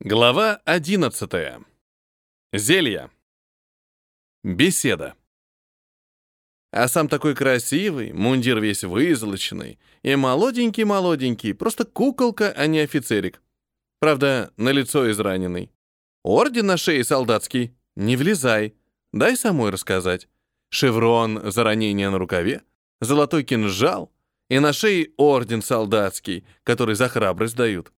Глава 11. Зелья. Беседа. А сам такой красивый, мундир весь вызолоченный, и молоденький-молоденький, просто куколка, а не офицерик. Правда, на лицо израненный. Орден на шее солдатский. Не влезай. Дай самой рассказать. Шеврон за ранение на рукаве, золотой кинжал и на шее орден солдатский, который за храбрость дают.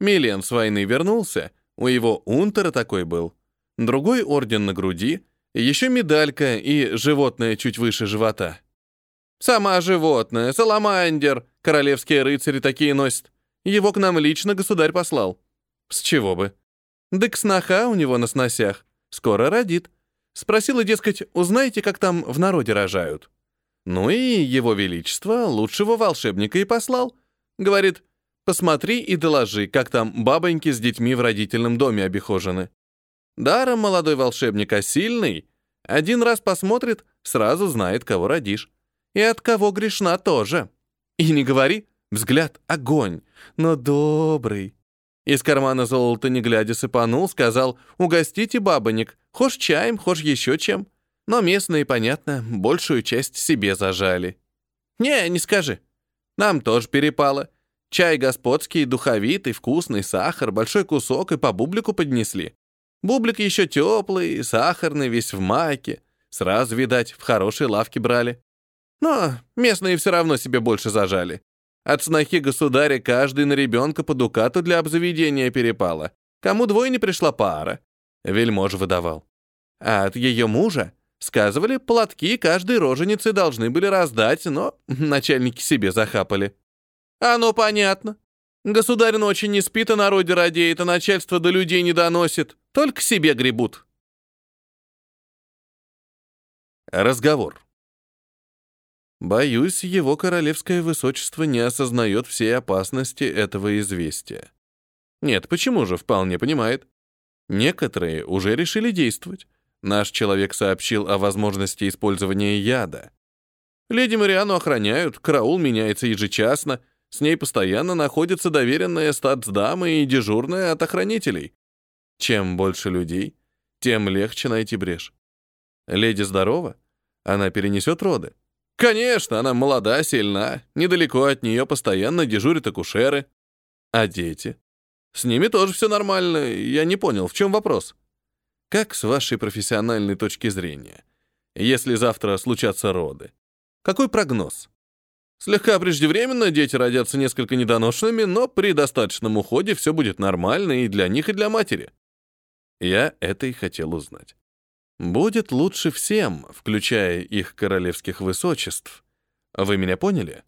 Милен с войны вернулся, у его унтера такой был. Другой орден на груди, еще медалька и животное чуть выше живота. Сама животное, саламандер, королевские рыцари такие носят. Его к нам лично государь послал. С чего бы? Дык сноха у него на сносях. Скоро родит. Спросила, дескать, узнаете, как там в народе рожают? Ну и его величество лучшего волшебника и послал. Говорит, Посмотри и доложи, как там бабоньки с детьми в родительном доме обихожены. Даром молодой волшебник, а сильный. Один раз посмотрит, сразу знает, кого родишь. И от кого грешна тоже. И не говори, взгляд — огонь, но добрый. Из кармана золота не глядя сыпанул, сказал, угостите бабонек, хошь чаем, хошь еще чем. Но местные, понятно, большую часть себе зажали. Не, не скажи. Нам тоже перепало. Чай господский, духовитый, вкусный, сахар, большой кусок и по бублику поднесли. Бублик еще теплый, сахарный, весь в маке. Сразу, видать, в хорошей лавке брали. Но местные все равно себе больше зажали. От снохи государя каждый на ребенка по дукату для обзаведения перепало. Кому двое не пришла пара. Вельмож выдавал. А от ее мужа, сказывали, платки каждой роженицы должны были раздать, но начальники себе захапали. «Оно понятно. Государь ночью не спит, а народе радеет, а начальство до людей не доносит. Только себе гребут». Разговор. Боюсь, его королевское высочество не осознает всей опасности этого известия. Нет, почему же, вполне понимает. Некоторые уже решили действовать. Наш человек сообщил о возможности использования яда. Леди Мариану охраняют, караул меняется ежечасно, с ней постоянно находится доверенная статсдама и дежурная от охранителей. Чем больше людей, тем легче найти брешь. Леди здорова? Она перенесет роды? Конечно, она молода, сильна. Недалеко от нее постоянно дежурят акушеры. А дети? С ними тоже все нормально. Я не понял, в чем вопрос? Как с вашей профессиональной точки зрения? Если завтра случатся роды, какой прогноз? Слегка преждевременно дети родятся несколько недоношенными, но при достаточном уходе все будет нормально и для них, и для матери. Я это и хотел узнать. Будет лучше всем, включая их королевских высочеств. Вы меня поняли?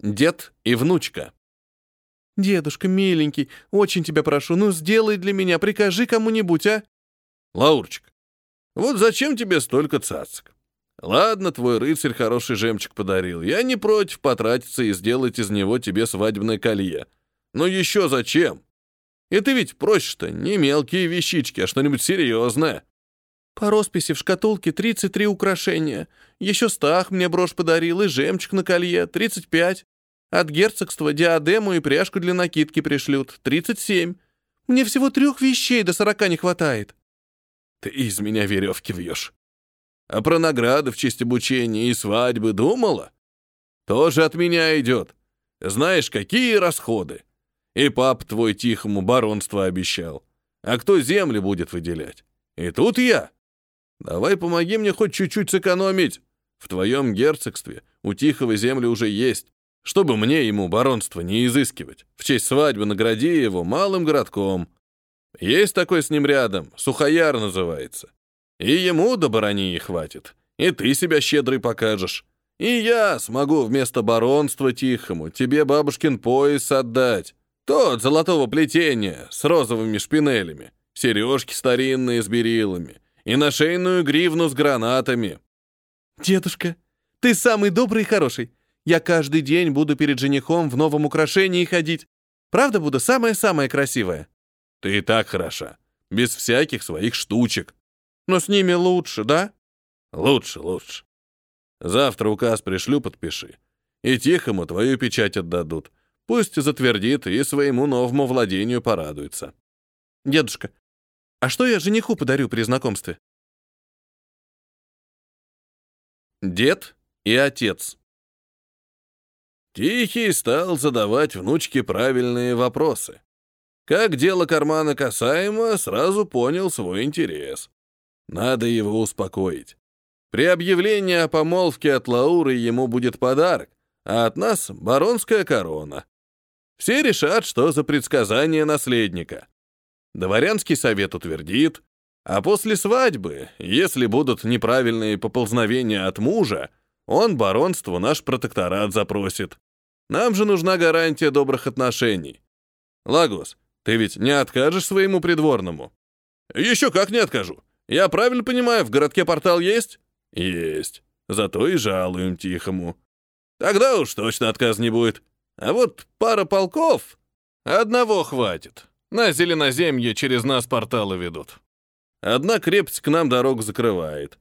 Дед и внучка. «Дедушка, миленький, очень тебя прошу, ну сделай для меня, прикажи кому-нибудь, а?» «Лаурчик, вот зачем тебе столько цацок? Ладно, твой рыцарь хороший жемчуг подарил. Я не против потратиться и сделать из него тебе свадебное колье. Но еще зачем? Ты ведь просишь-то не мелкие вещички, а что-нибудь серьезное. По росписи в шкатулке 33 украшения. Еще Стах мне брошь подарил и жемчуг на колье 35. От герцогства диадему и пряжку для накидки пришлют 37. Мне всего трех вещей до сорока не хватает. Ты из меня веревки вьешь. А про награды в честь обучения и свадьбы думала? Тоже от меня идет. Знаешь, какие расходы? И пап твой тихому баронство обещал. А кто земли будет выделять? И тут я. Давай помоги мне хоть чуть-чуть сэкономить. В твоем герцогстве у Тихого земли уже есть, чтобы мне ему баронство не изыскивать. В честь свадьбы награди его малым городком. Есть такой с ним рядом, Сухояр называется. И ему до баронии хватит. И ты себя щедрый покажешь. И я смогу вместо баронства тихому тебе бабушкин пояс отдать. Тот золотого плетения с розовыми шпинелями, сережки старинные с берилами и нашейную гривну с гранатами. Дедушка, ты самый добрый и хороший. Я каждый день буду перед женихом в новом украшении ходить. Правда, буду самая-самая красивая. Ты и так хороша, без всяких своих штучек. Но с ними лучше, да? Лучше, лучше. Завтра указ пришлю, подпиши. И тихому твою печать отдадут. Пусть затвердит и своему новому владению порадуется. Дедушка, а что я жениху подарю при знакомстве? Дед и отец. Тихий стал задавать внучке правильные вопросы. Как дело кармана касаемо, сразу понял свой интерес. Надо его успокоить. При объявлении о помолвке от Лауры ему будет подарок, а от нас — баронская корона. Все решат, что за предсказание наследника. Дворянский совет утвердит, а после свадьбы, если будут неправильные поползновения от мужа, он баронству наш протекторат запросит. Нам же нужна гарантия добрых отношений. Лагос, ты ведь не откажешь своему придворному? Еще как не откажу. Я правильно понимаю, в городке портал есть? Есть. Зато и жалуем тихому. Тогда уж точно отказ не будет. А вот пара полков... Одного хватит. На Зеленоземье через нас порталы ведут. Одна крепость к нам дорогу закрывает.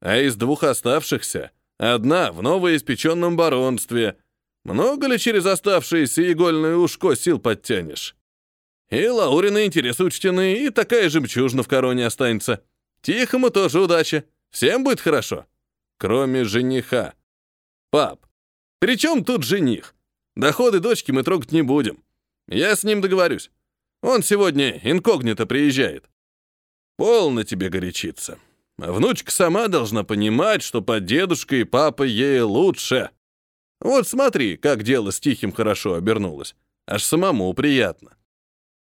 А из двух оставшихся одна в новоиспеченном баронстве. Много ли через оставшееся игольное ушко сил подтянешь? И Лаурины интересы учтены, и такая жемчужина в короне останется. Тихому тоже удача. Всем будет хорошо. Кроме жениха. Пап, при чем тут жених? Доходы дочки мы трогать не будем. Я с ним договорюсь. Он сегодня инкогнито приезжает. Полно тебе горячиться. Внучка сама должна понимать, что под дедушкой и папой ей лучше. Вот смотри, как дело с Тихим хорошо обернулось. Аж самому приятно.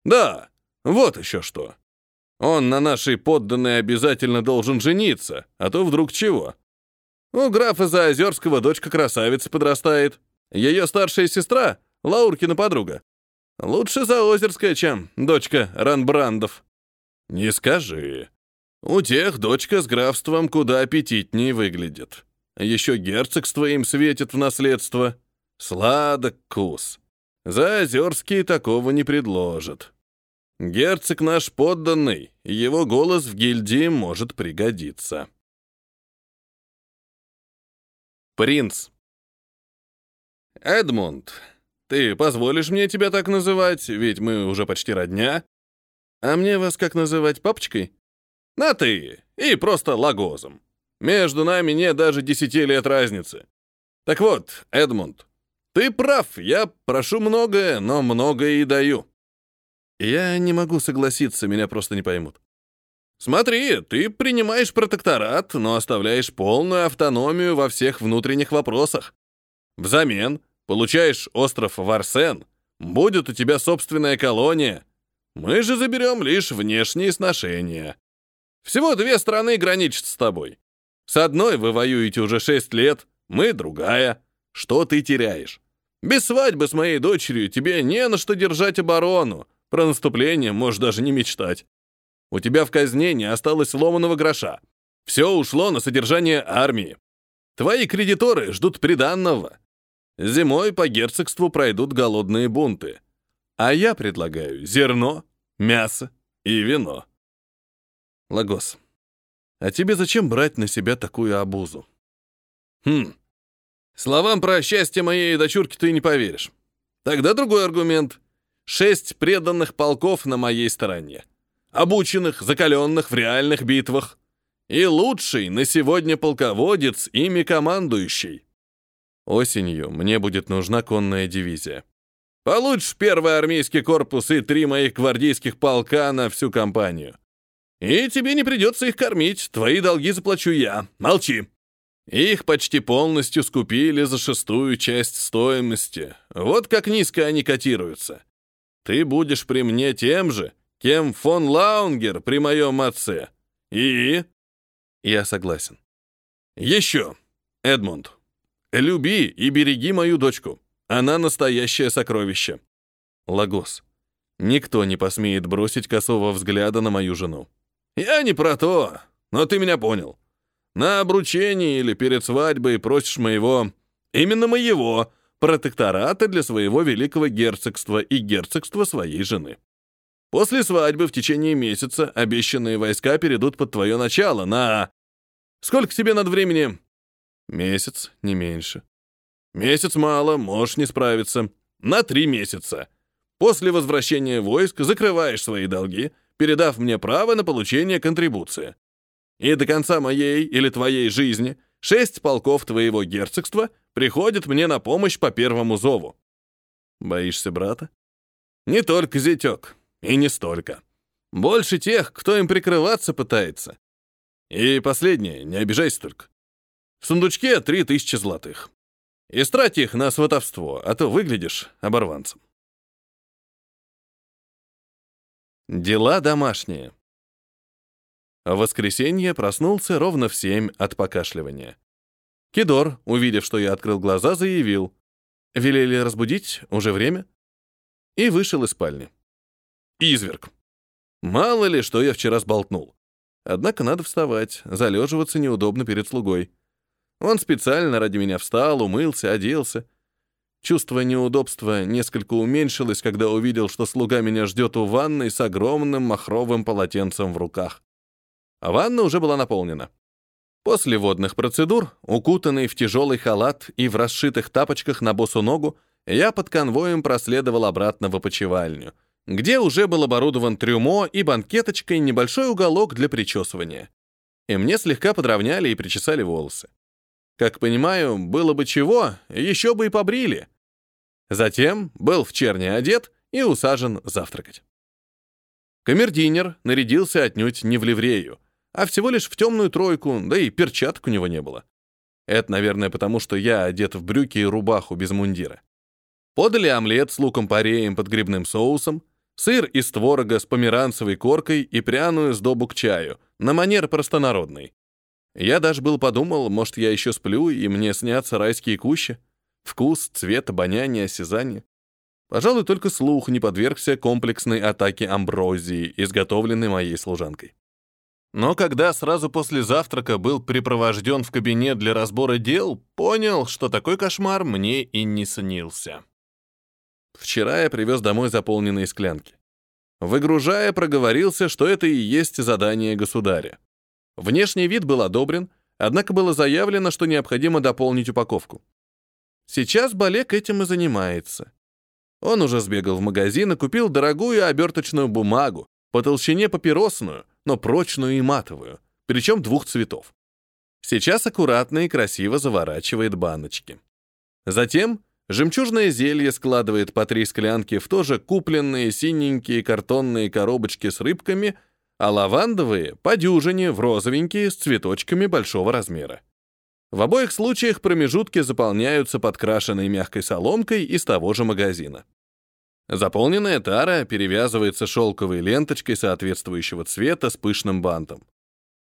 Да, вот еще что. Он на нашей подданной обязательно должен жениться, а то вдруг чего. У графа Заозерского дочка красавица подрастает. Ее старшая сестра — Лауркина подруга. Лучше Заозерская, чем дочка Ранбрандов. Не скажи. У тех дочка с графством куда аппетитнее выглядит. Еще герцогство им светит в наследство. Сладок кус. Заозерские такого не предложат. Герцог наш подданный, его голос в гильдии может пригодиться. Принц. Эдмунд, ты позволишь мне тебя так называть, ведь мы уже почти родня? А мне вас как называть, папочкой? На «ты» и просто лагозом. Между нами нет даже десяти лет разницы. Так вот, Эдмунд, ты прав, я прошу многое, но многое и даю. Я не могу согласиться, меня просто не поймут. Смотри, ты принимаешь протекторат, но оставляешь полную автономию во всех внутренних вопросах. Взамен получаешь остров Варсен, будет у тебя собственная колония. Мы же заберем лишь внешние сношения. Всего две страны граничат с тобой. С одной вы воюете уже шесть лет, мы другая. Что ты теряешь? Без свадьбы с моей дочерью тебе не на что держать оборону. Про наступление можешь даже не мечтать. У тебя в казне не осталось ломаного гроша. Все ушло на содержание армии. Твои кредиторы ждут приданного. Зимой по герцогству пройдут голодные бунты. А я предлагаю зерно, мясо и вино. Лагос, а тебе зачем брать на себя такую обузу? Хм, словам про счастье моей дочурки ты не поверишь. Тогда другой аргумент. Шесть преданных полков на моей стороне. Обученных, закаленных в реальных битвах. И лучший на сегодня полководец, ими командующий. Осенью мне будет нужна конная дивизия. Получишь первый армейский корпус и три моих гвардейских полка на всю компанию. И тебе не придется их кормить, твои долги заплачу я. Молчи. Их почти полностью скупили за шестую часть стоимости. Вот как низко они котируются. Ты будешь при мне тем же, кем фон Лаунгер при моем отце. И... Я согласен. Еще, Эдмунд, люби и береги мою дочку. Она настоящее сокровище. Лагос. Никто не посмеет бросить косого взгляда на мою жену. Я не про то, но ты меня понял. На обручении или перед свадьбой просишь моего, именно моего, протектората для своего великого герцогства и герцогства своей жены. После свадьбы в течение месяца обещанные войска перейдут под твое начало на... Сколько тебе надо времени? Месяц, не меньше. Месяц мало, можешь не справиться. на три месяца. После возвращения войск закрываешь свои долги, передав мне право на получение контрибуции. И до конца моей или твоей жизни шесть полков твоего герцогства приходят мне на помощь по первому зову. Боишься брата? Не только зятек, и не столько. Больше тех, кто им прикрываться пытается. И последнее, не обижайся только. В сундучке три тысячи золотых. Истрать их на сватовство, а то выглядишь оборванцем. Дела домашние. В воскресенье проснулся ровно в семь от покашливания. Кидор, увидев, что я открыл глаза, заявил. «Велели разбудить? Уже время?» И вышел из спальни. Изверг. Мало ли, что я вчера сболтнул. Однако надо вставать, залеживаться неудобно перед слугой. Он специально ради меня встал, умылся, оделся. Чувство неудобства несколько уменьшилось, когда увидел, что слуга меня ждет у ванной с огромным махровым полотенцем в руках. А ванна уже была наполнена. После водных процедур, укутанный в тяжелый халат и в расшитых тапочках на босу ногу, я под конвоем проследовал обратно в опочивальню, где уже был оборудован трюмо и банкеточкой небольшой уголок для причесывания. И мне слегка подровняли и причесали волосы. Как понимаю, было бы чего, еще бы и побрили. Затем был в черне одет и усажен завтракать. Камердинер нарядился отнюдь не в ливрею, а всего лишь в темную тройку, да и перчаток у него не было. Это, наверное, потому что я одет в брюки и рубаху без мундира. Подали омлет с луком-пореем под грибным соусом, сыр из творога с померанцевой коркой и пряную сдобу к чаю, на манер простонародный. Я даже был подумал, может, я еще сплю, и мне снятся райские кущи. Вкус, цвет, обоняние, осязание. Пожалуй, только слух не подвергся комплексной атаке амброзии, изготовленной моей служанкой. Но когда сразу после завтрака был припровожден в кабинет для разбора дел, понял, что такой кошмар мне и не снился. Вчера я привез домой заполненные склянки. Выгружая, проговорился, что это и есть задание государя. Внешний вид был одобрен, однако было заявлено, что необходимо дополнить упаковку. Сейчас Балек этим и занимается. Он уже сбегал в магазин и купил дорогую оберточную бумагу, по толщине папиросную, но прочную и матовую, причем двух цветов. Сейчас аккуратно и красиво заворачивает баночки. Затем жемчужное зелье складывает по три склянки в тоже купленные синенькие картонные коробочки с рыбками, а лавандовые — по дюжине в розовенькие с цветочками большого размера. В обоих случаях промежутки заполняются подкрашенной мягкой соломкой из того же магазина. Заполненная тара перевязывается шелковой ленточкой соответствующего цвета с пышным бантом.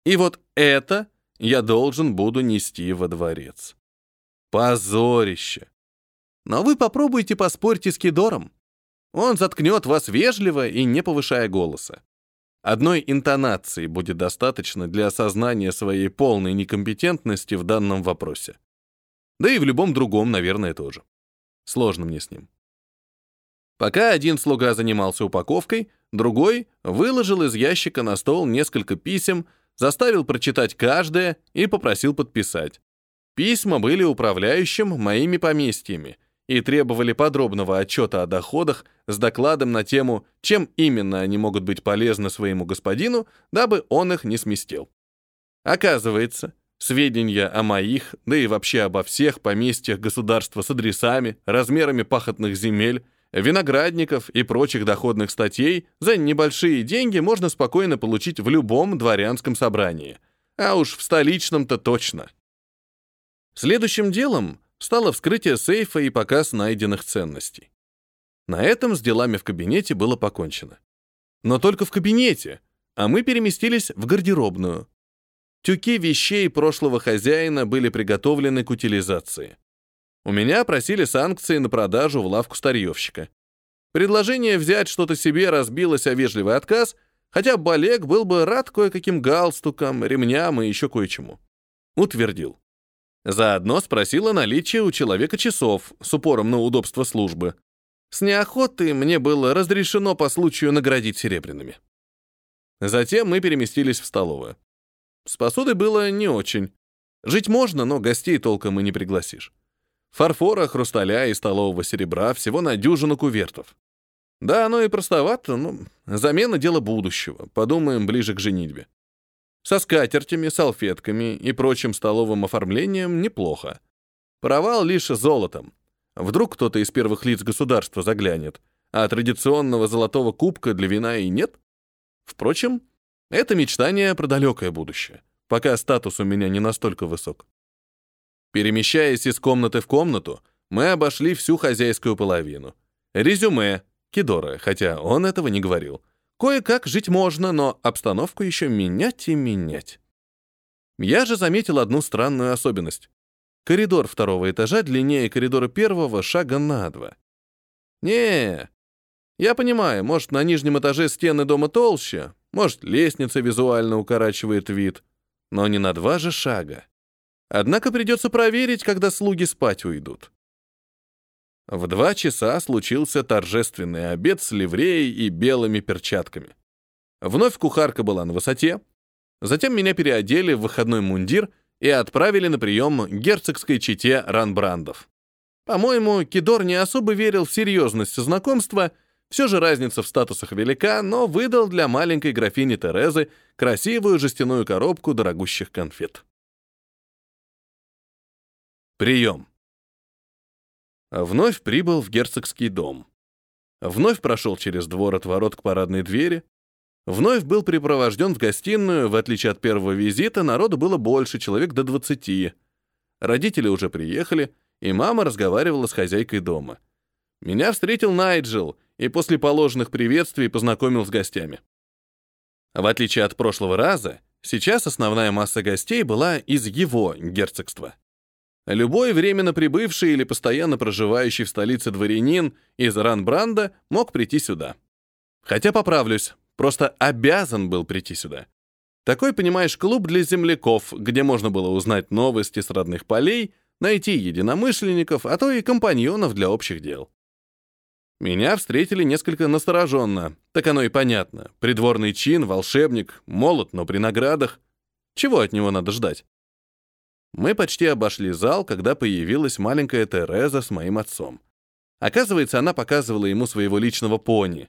И вот это я должен буду нести во дворец. Позорище! Но вы попробуйте поспорьте с Кидором. Он заткнет вас вежливо и не повышая голоса. Одной интонации будет достаточно для осознания своей полной некомпетентности в данном вопросе. Да и в любом другом, наверное, тоже. Сложно мне с ним. Пока один слуга занимался упаковкой, другой выложил из ящика на стол несколько писем, заставил прочитать каждое и попросил подписать. Письма были управляющим моими поместьями и требовали подробного отчета о доходах с докладом на тему, чем именно они могут быть полезны своему господину, дабы он их не сместил. Оказывается, сведения о моих, да и вообще обо всех поместьях государства с адресами, размерами пахотных земель, виноградников и прочих доходных статей за небольшие деньги можно спокойно получить в любом дворянском собрании. А уж в столичном-то точно. Следующим делом стало вскрытие сейфа и показ найденных ценностей. На этом с делами в кабинете было покончено. Но только в кабинете, а мы переместились в гардеробную. Тюки вещей прошлого хозяина были приготовлены к утилизации. У меня просили санкции на продажу в лавку старьевщика. Предложение взять что-то себе разбилось о вежливый отказ, хотя Балек был бы рад кое-каким галстукам, ремням и еще кое-чему. Утвердил. Заодно спросил о наличии у человека часов с упором на удобство службы. С неохотой мне было разрешено по случаю наградить серебряными. Затем мы переместились в столовую. С посудой было не очень. Жить можно, но гостей толком и не пригласишь. Фарфора, хрусталя и столового серебра всего на дюжину кувертов. Да, оно и простовато, но замена — дело будущего. Подумаем ближе к женитьбе. Со скатертями, салфетками и прочим столовым оформлением неплохо. Провал лишь золотом. Вдруг кто-то из первых лиц государства заглянет, а традиционного золотого кубка для вина и нет? Впрочем, это мечтание про далекое будущее, пока статус у меня не настолько высок. Перемещаясь из комнаты в комнату, мы обошли всю хозяйскую половину. Резюме, Кидора, хотя он этого не говорил. Кое-как жить можно, но обстановку еще менять и менять. Я же заметил одну странную особенность. Коридор второго этажа длиннее коридора первого шага на два. Не, я понимаю, может, на нижнем этаже стены дома толще, может, лестница визуально укорачивает вид, но не на два же шага. Однако придется проверить, когда слуги спать уйдут. В два часа случился торжественный обед с ливреей и белыми перчатками. Вновь кухарка была на высоте. Затем меня переодели в выходной мундир и отправили на прием герцогской чете Ранбрандов. По-моему, Кидор не особо верил в серьезность знакомства, все же разница в статусах велика, но выдал для маленькой графини Терезы красивую жестяную коробку дорогущих конфет. Прием. Вновь прибыл в герцогский дом. Вновь прошел через двор от ворот к парадной двери. Вновь был припровожден в гостиную, в отличие от первого визита, народу было больше, человек до двадцати. Родители уже приехали, и мама разговаривала с хозяйкой дома. Меня встретил Найджел и после положенных приветствий познакомил с гостями. В отличие от прошлого раза, сейчас основная масса гостей была из его герцогства. Любой временно прибывший или постоянно проживающий в столице дворянин из Ранбранда мог прийти сюда. Хотя поправлюсь, просто обязан был прийти сюда. Такой, понимаешь, клуб для земляков, где можно было узнать новости с родных полей, найти единомышленников, а то и компаньонов для общих дел. Меня встретили несколько настороженно. Так оно и понятно. Придворный чин, волшебник, молод, но при наградах. Чего от него надо ждать? Мы почти обошли зал, когда появилась маленькая Тереза с моим отцом. Оказывается, она показывала ему своего личного пони.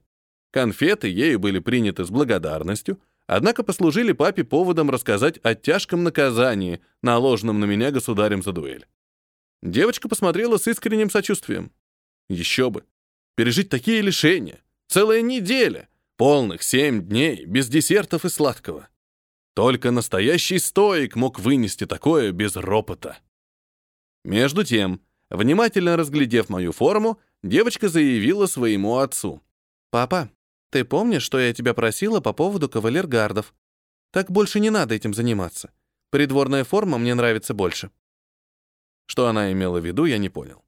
Конфеты ею были приняты с благодарностью, однако послужили папе поводом рассказать о тяжком наказании, наложенном на меня государем за дуэль. Девочка посмотрела с искренним сочувствием. Еще бы. Пережить такие лишения. Целая неделя. Полных семь дней, без десертов и сладкого. Только настоящий стоик мог вынести такое без ропота. Между тем, внимательно разглядев мою форму, девочка заявила своему отцу. «Папа, ты помнишь, что я тебя просила по поводу кавалергардов? Так больше не надо этим заниматься. Придворная форма мне нравится больше». Что она имела в виду, я не понял.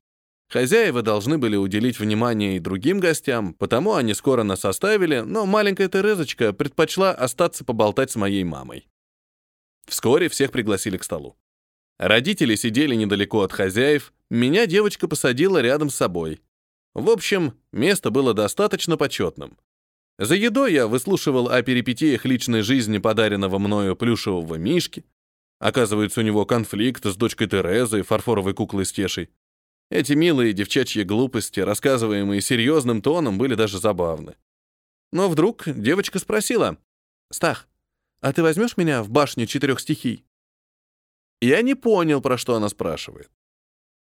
Хозяева должны были уделить внимание и другим гостям, потому они скоро нас оставили, но маленькая Терезочка предпочла остаться поболтать с моей мамой. Вскоре всех пригласили к столу. Родители сидели недалеко от хозяев, меня девочка посадила рядом с собой. В общем, место было достаточно почетным. За едой я выслушивал о перипетиях личной жизни подаренного мною плюшевого мишки. Оказывается, у него конфликт с дочкой Терезой, фарфоровой куклой Стешей. Эти милые девчачьи глупости, рассказываемые серьезным тоном, были даже забавны. Но вдруг девочка спросила, «Стах, а ты возьмешь меня в башню четырех стихий?» Я не понял, про что она спрашивает.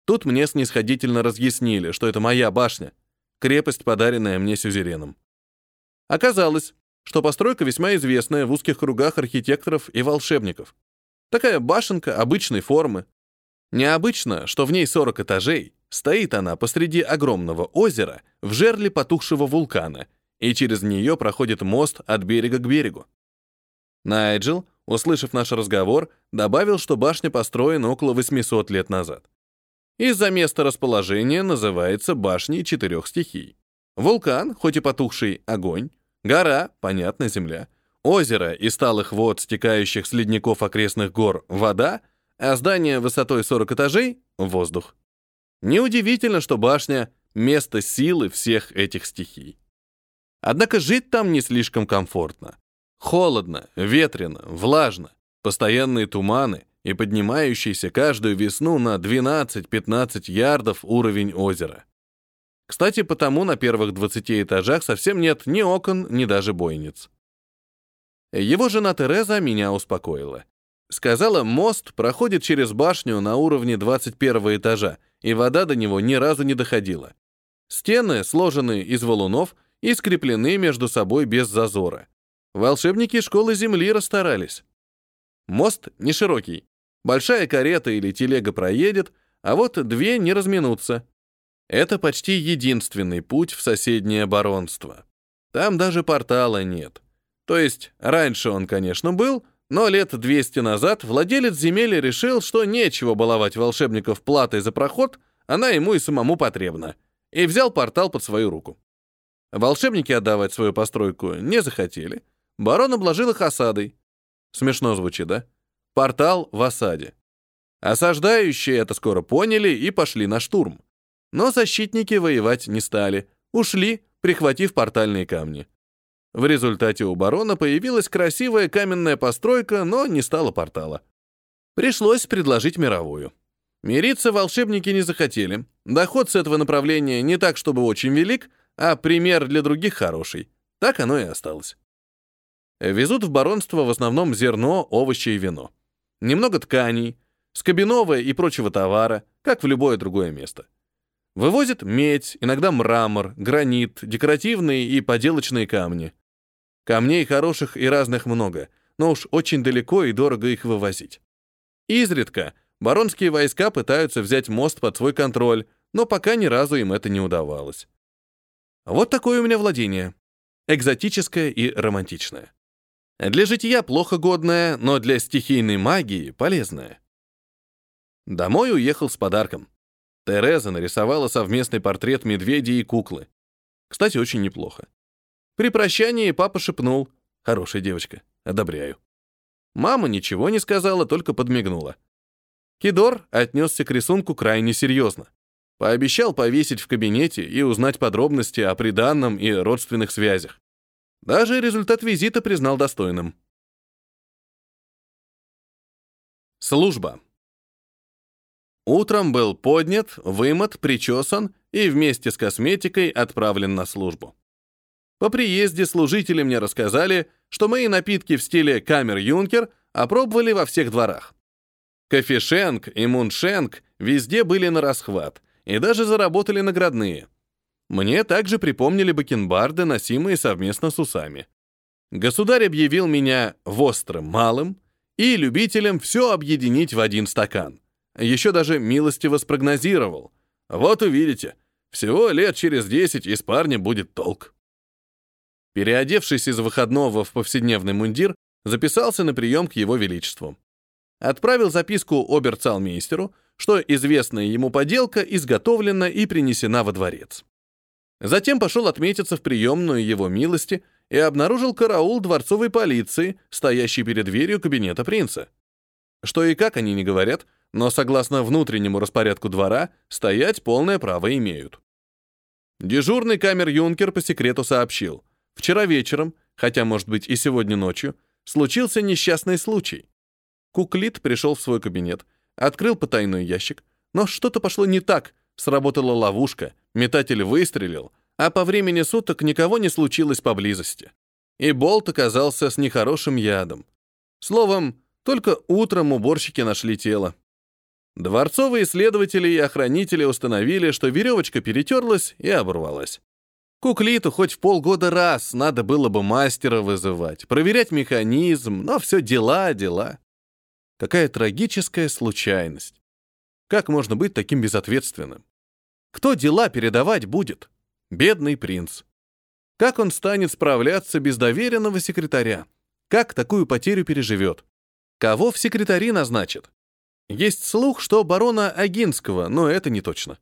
Тут мне снисходительно разъяснили, что это моя башня, крепость, подаренная мне сюзереном. Оказалось, что постройка весьма известная в узких кругах архитекторов и волшебников. Такая башенка обычной формы, Необычно, что в ней 40 этажей, стоит она посреди огромного озера в жерле потухшего вулкана, и через нее проходит мост от берега к берегу. Найджел, услышав наш разговор, добавил, что башня построена около 800 лет назад. Из-за места расположения называется башней четырех стихий. Вулкан, хоть и потухший, огонь, гора, понятно, земля, озеро и сталых вод, стекающих с ледников окрестных гор, вода — а здание высотой 40 этажей — воздух. Неудивительно, что башня — место силы всех этих стихий. Однако жить там не слишком комфортно. Холодно, ветрено, влажно, постоянные туманы и поднимающийся каждую весну на 12-15 ярдов уровень озера. Кстати, потому на первых 20 этажах совсем нет ни окон, ни даже бойниц. Его жена Тереза меня успокоила. Сказала, мост проходит через башню на уровне 21 этажа, и вода до него ни разу не доходила. Стены сложены из валунов и скреплены между собой без зазора. Волшебники школы Земли расстарались. Мост не широкий. Большая карета или телега проедет, а вот две не разминутся. Это почти единственный путь в соседнее баронство. Там даже портала нет. То есть раньше он, конечно, был, но лет 200 назад владелец земель решил, что нечего баловать волшебников платой за проход, она ему и самому потребна, и взял портал под свою руку. Волшебники отдавать свою постройку не захотели. Барон обложил их осадой. Смешно звучит, да? Портал в осаде. Осаждающие это скоро поняли и пошли на штурм. Но защитники воевать не стали, ушли, прихватив портальные камни. В результате у барона появилась красивая каменная постройка, но не стало портала. Пришлось предложить мировую. Мириться волшебники не захотели. Доход с этого направления не так, чтобы очень велик, а пример для других хороший. Так оно и осталось. Везут в баронство в основном зерно, овощи и вино. Немного тканей, скобяного и прочего товара, как в любое другое место. Вывозят медь, иногда мрамор, гранит, декоративные и поделочные камни. Камней хороших и разных много, но уж очень далеко и дорого их вывозить. Изредка баронские войска пытаются взять мост под свой контроль, но пока ни разу им это не удавалось. Вот такое у меня владение. Экзотическое и романтичное. Для жития плохо годное, но для стихийной магии полезное. Домой уехал с подарком. Тереза нарисовала совместный портрет медведя и куклы. Кстати, очень неплохо. При прощании папа шепнул «Хорошая девочка, одобряю». Мама ничего не сказала, только подмигнула. Кидор отнесся к рисунку крайне серьезно. Пообещал повесить в кабинете и узнать подробности о приданном и родственных связях. Даже результат визита признал достойным. Служба. Утром был поднят, вымот, причесан и вместе с косметикой отправлен на службу. По приезде служители мне рассказали, что мои напитки в стиле камер-юнкер опробовали во всех дворах. Кофешенк и муншенк везде были на расхват, и даже заработали наградные. Мне также припомнили бакенбарды, носимые совместно с усами. Государь объявил меня вострым малым и любителем все объединить в один стакан. Еще даже милостиво спрогнозировал. Вот увидите, всего лет через десять из парня будет толк. Переодевшись из выходного в повседневный мундир, записался на прием к его величеству. Отправил записку оберцалмейстеру, что известная ему поделка изготовлена и принесена во дворец. Затем пошел отметиться в приемную его милости и обнаружил караул дворцовой полиции, стоящий перед дверью кабинета принца. Что и как они не говорят, но согласно внутреннему распорядку двора, стоять полное право имеют. Дежурный камер-юнкер по секрету сообщил, вчера вечером, хотя, может быть, и сегодня ночью, случился несчастный случай. Куклит пришел в свой кабинет, открыл потайной ящик, но что-то пошло не так, сработала ловушка, метатель выстрелил, а по времени суток никого не случилось поблизости. И болт оказался с нехорошим ядом. Словом, только утром уборщики нашли тело. Дворцовые следователи и охранители установили, что веревочка перетерлась и оборвалась. Куклиту хоть в полгода раз надо было бы мастера вызывать, проверять механизм, но все дела, дела. Какая трагическая случайность. Как можно быть таким безответственным? Кто дела передавать будет? Бедный принц. Как он станет справляться без доверенного секретаря? Как такую потерю переживет? Кого в секретари назначит? Есть слух, что барона Агинского, но это не точно.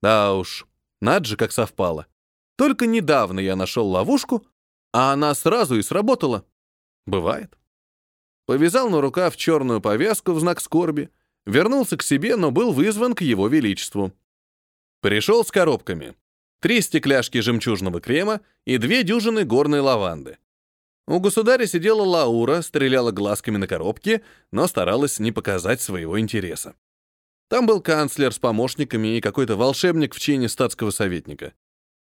Да уж, над же как совпало. Только недавно я нашел ловушку, а она сразу и сработала. Бывает. Повязал на рукав черную повязку в знак скорби, вернулся к себе, но был вызван к его величеству. Пришел с коробками. Три стекляшки жемчужного крема и две дюжины горной лаванды. У государя сидела Лаура, стреляла глазками на коробке, но старалась не показать своего интереса. Там был канцлер с помощниками и какой-то волшебник в чине статского советника.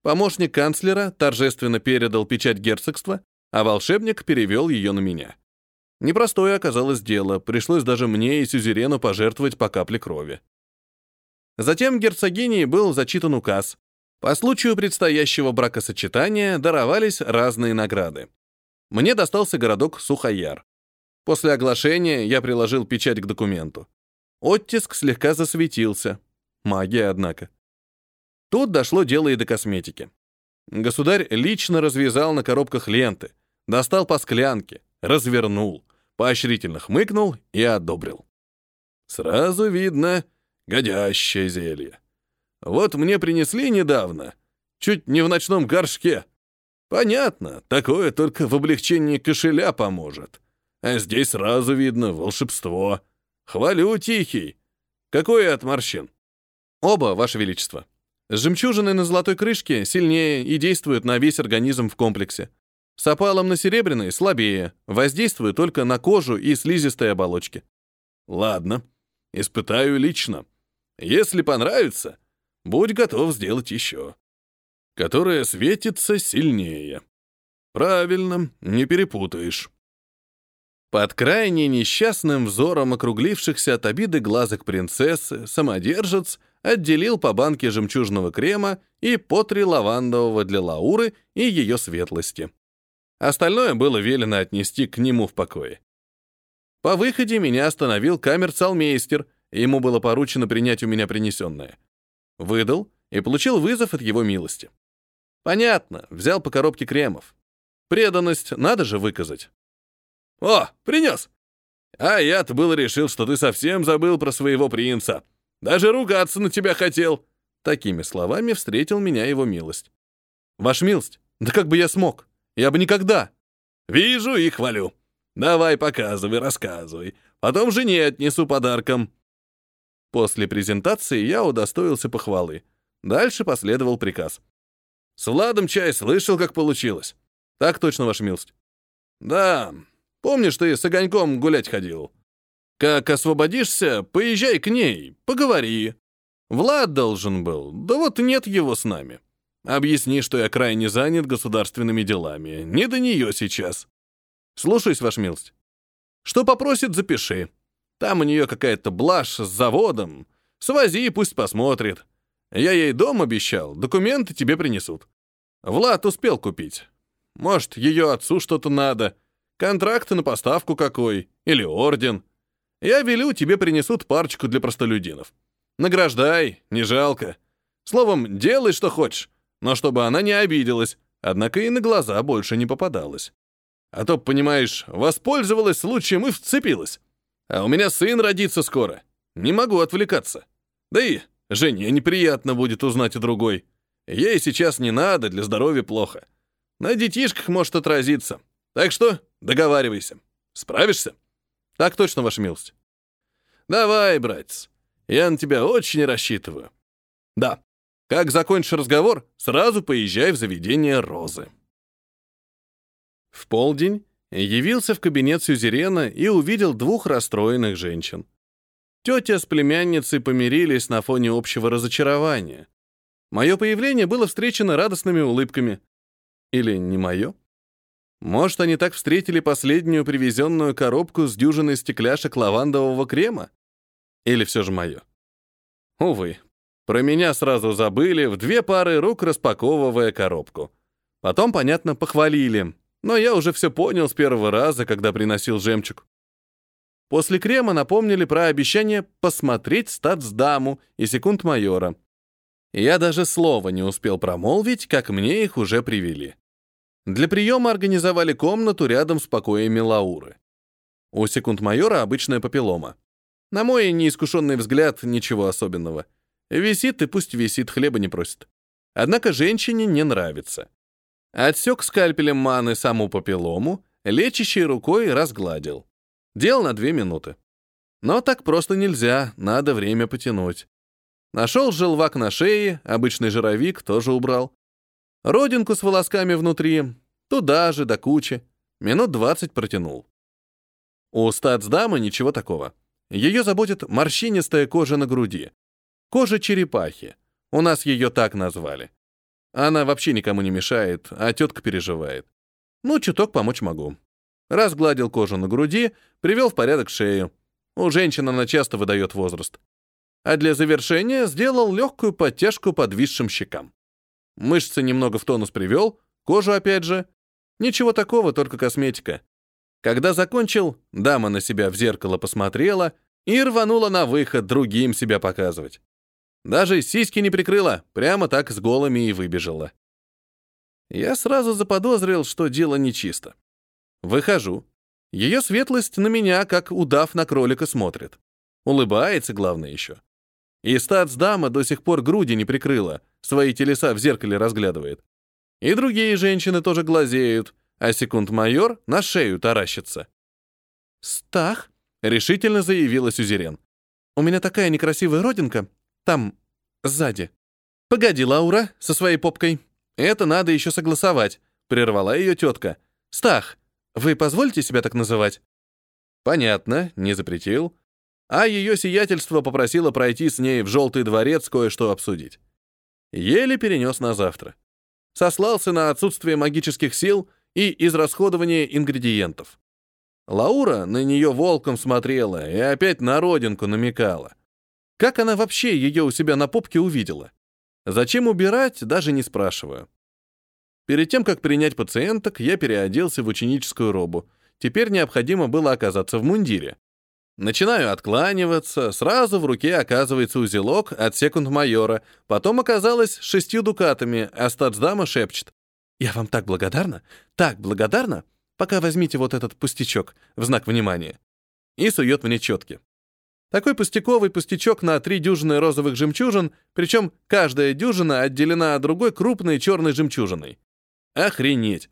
Помощник канцлера торжественно передал печать герцогства, а волшебник перевел ее на меня. Непростое оказалось дело, пришлось даже мне и сюзерену пожертвовать по капле крови. Затем герцогиней был зачитан указ. По случаю предстоящего бракосочетания даровались разные награды. Мне достался городок Сухояр. После оглашения я приложил печать к документу. Оттиск слегка засветился. Магия, однако. Тут дошло дело и до косметики. Государь лично развязал на коробках ленты, достал по склянке, развернул, поощрительно хмыкнул и одобрил. Сразу видно годящее зелье. Вот мне принесли недавно, чуть не в ночном горшке. Понятно, такое только в облегчении кошеля поможет. А здесь сразу видно волшебство. Хвалю, Тихий. Какое от морщин? Оба, Ваше Величество. С жемчужиной на золотой крышке сильнее и действует на весь организм в комплексе. С опалом на серебряной слабее, воздействует только на кожу и слизистые оболочки. Ладно, испытаю лично. Если понравится, будь готов сделать еще которая светится сильнее. Правильно, не перепутаешь. Под крайне несчастным взором округлившихся от обиды глазок принцессы самодержец отделил по банке жемчужного крема и по три лавандового для Лауры и ее светлости. Остальное было велено отнести к нему в покое. По выходе меня остановил камер-салмейстер, ему было поручено принять у меня принесенное. Выдал и получил вызов от его милости. Понятно, взял по коробке кремов. Преданность надо же выказать. О, принес! А я-то был решил, что ты совсем забыл про своего принца. Даже ругаться на тебя хотел. Такими словами встретил меня его милость. Ваш милость, да как бы я смог? Я бы никогда. Вижу и хвалю. Давай показывай, рассказывай. Потом жене отнесу подарком. После презентации я удостоился похвалы. Дальше последовал приказ. С Владом чай слышал, как получилось. Так точно, ваша милость. Да, помнишь, ты с огоньком гулять ходил? Как освободишься, поезжай к ней, поговори. Влад должен был, да вот нет его с нами. Объясни, что я крайне занят государственными делами. Не до нее сейчас. Слушаюсь, ваша милость. Что попросит, запиши. Там у нее какая-то блажь с заводом. Свози, пусть посмотрит. Я ей дом обещал, документы тебе принесут. Влад успел купить. Может, ее отцу что-то надо, контракты на поставку какой, или орден. Я велю, тебе принесут парочку для простолюдинов. Награждай, не жалко. Словом, делай, что хочешь, но чтобы она не обиделась, однако и на глаза больше не попадалась. А то, понимаешь, воспользовалась случаем и вцепилась. А у меня сын родится скоро. Не могу отвлекаться. Да и Жене неприятно будет узнать о другой. Ей сейчас не надо, для здоровья плохо. На детишках может отразиться. Так что договаривайся. Справишься? Так точно, ваша милость. Давай, братец. Я на тебя очень рассчитываю. Да. Как закончишь разговор, сразу поезжай в заведение Розы. В полдень явился в кабинет Сюзерена и увидел двух расстроенных женщин. Тетя с племянницей помирились на фоне общего разочарования. Мое появление было встречено радостными улыбками. Или не мое? Может, они так встретили последнюю привезенную коробку с дюжиной стекляшек лавандового крема? Или все же мое? Увы, про меня сразу забыли, в две пары рук распаковывая коробку. Потом, понятно, похвалили, но я уже все понял с первого раза, когда приносил жемчуг. После крема напомнили про обещание посмотреть статсдаму и секунд-майора. Я даже слова не успел промолвить, как мне их уже привели. Для приема организовали комнату рядом с покоями Лауры. У секунд-майора обычная папиллома. На мой неискушенный взгляд, ничего особенного. Висит и пусть висит, хлеба не просит. Однако женщине не нравится. Отсек скальпелем маны саму папиллому, лечащей рукой разгладил. Дел на две минуты. Но так просто нельзя, надо время потянуть. Нашел желвак на шее, обычный жировик тоже убрал. Родинку с волосками внутри, туда же, до кучи. Минут двадцать протянул. У статсдамы ничего такого. Ее заботит морщинистая кожа на груди. Кожа черепахи. У нас ее так назвали. Она вообще никому не мешает, а тетка переживает. Ну, чуток помочь могу. Разгладил кожу на груди, привел в порядок шею. У женщин она часто выдает возраст. А для завершения сделал легкую подтяжку подвисшим щекам. Мышцы немного в тонус привел, кожу опять же. Ничего такого, только косметика. Когда закончил, дама на себя в зеркало посмотрела и рванула на выход другим себя показывать. Даже сиськи не прикрыла, прямо так с голыми и выбежала. Я сразу заподозрил, что дело нечисто. Выхожу. Ее светлость на меня, как удав на кролика, смотрит. Улыбается, главное, еще. И статсдама до сих пор груди не прикрыла, свои телеса в зеркале разглядывает. И другие женщины тоже глазеют, а секунд-майор на шею таращится. «Стах», — решительно заявила Сюзерен. «У меня такая некрасивая родинка, там, сзади». «Погоди, Лаура, со своей попкой. Это надо еще согласовать», — прервала ее тетка. «Стах, вы позволите себя так называть?» «Понятно, не запретил. А ее сиятельство попросило пройти с ней в Желтый дворец кое-что обсудить. Еле перенес на завтра. Сослался на отсутствие магических сил и израсходование ингредиентов. Лаура на нее волком смотрела и опять на родинку намекала. Как она вообще ее у себя на попке увидела? Зачем убирать, даже не спрашиваю. Перед тем, как принять пациенток, я переоделся в ученическую робу. Теперь необходимо было оказаться в мундире. Начинаю откланиваться, сразу в руке оказывается узелок от секунд-майора, потом оказалось шестью дукатами, а статсдама шепчет. «Я вам так благодарна, так благодарна, пока возьмите вот этот пустячок в знак внимания». И сует мне четки. Такой пустяковый пустячок на три дюжины розовых жемчужин, причем каждая дюжина отделена от другой крупной черной жемчужиной. Охренеть.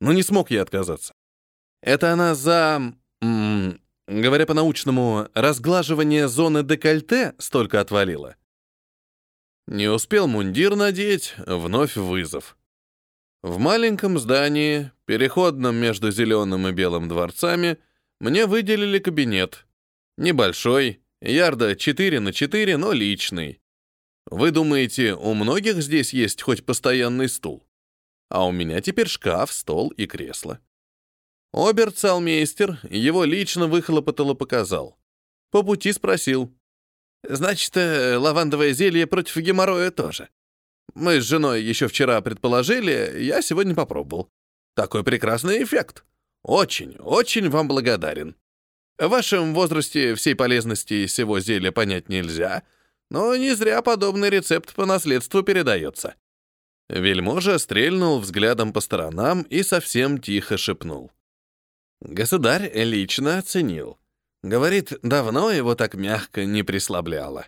Но не смог я отказаться. Это она за... М -м, Говоря по-научному, разглаживание зоны декольте столько отвалило. Не успел мундир надеть, вновь вызов. В маленьком здании, переходном между зеленым и белым дворцами, мне выделили кабинет. Небольшой, ярда 4 на 4, но личный. Вы думаете, у многих здесь есть хоть постоянный стул? А у меня теперь шкаф, стол и кресло. Оберцалмейстер его лично выхлопотал и показал. По пути спросил. «Значит, э, лавандовое зелье против геморроя тоже?» Мы с женой еще вчера предположили, я сегодня попробовал. Такой прекрасный эффект. Очень, очень вам благодарен. В вашем возрасте всей полезности всего зелья понять нельзя, но не зря подобный рецепт по наследству передается». Вельможа стрельнул взглядом по сторонам и совсем тихо шепнул. Государь лично оценил. Говорит, давно его так мягко не прислабляло.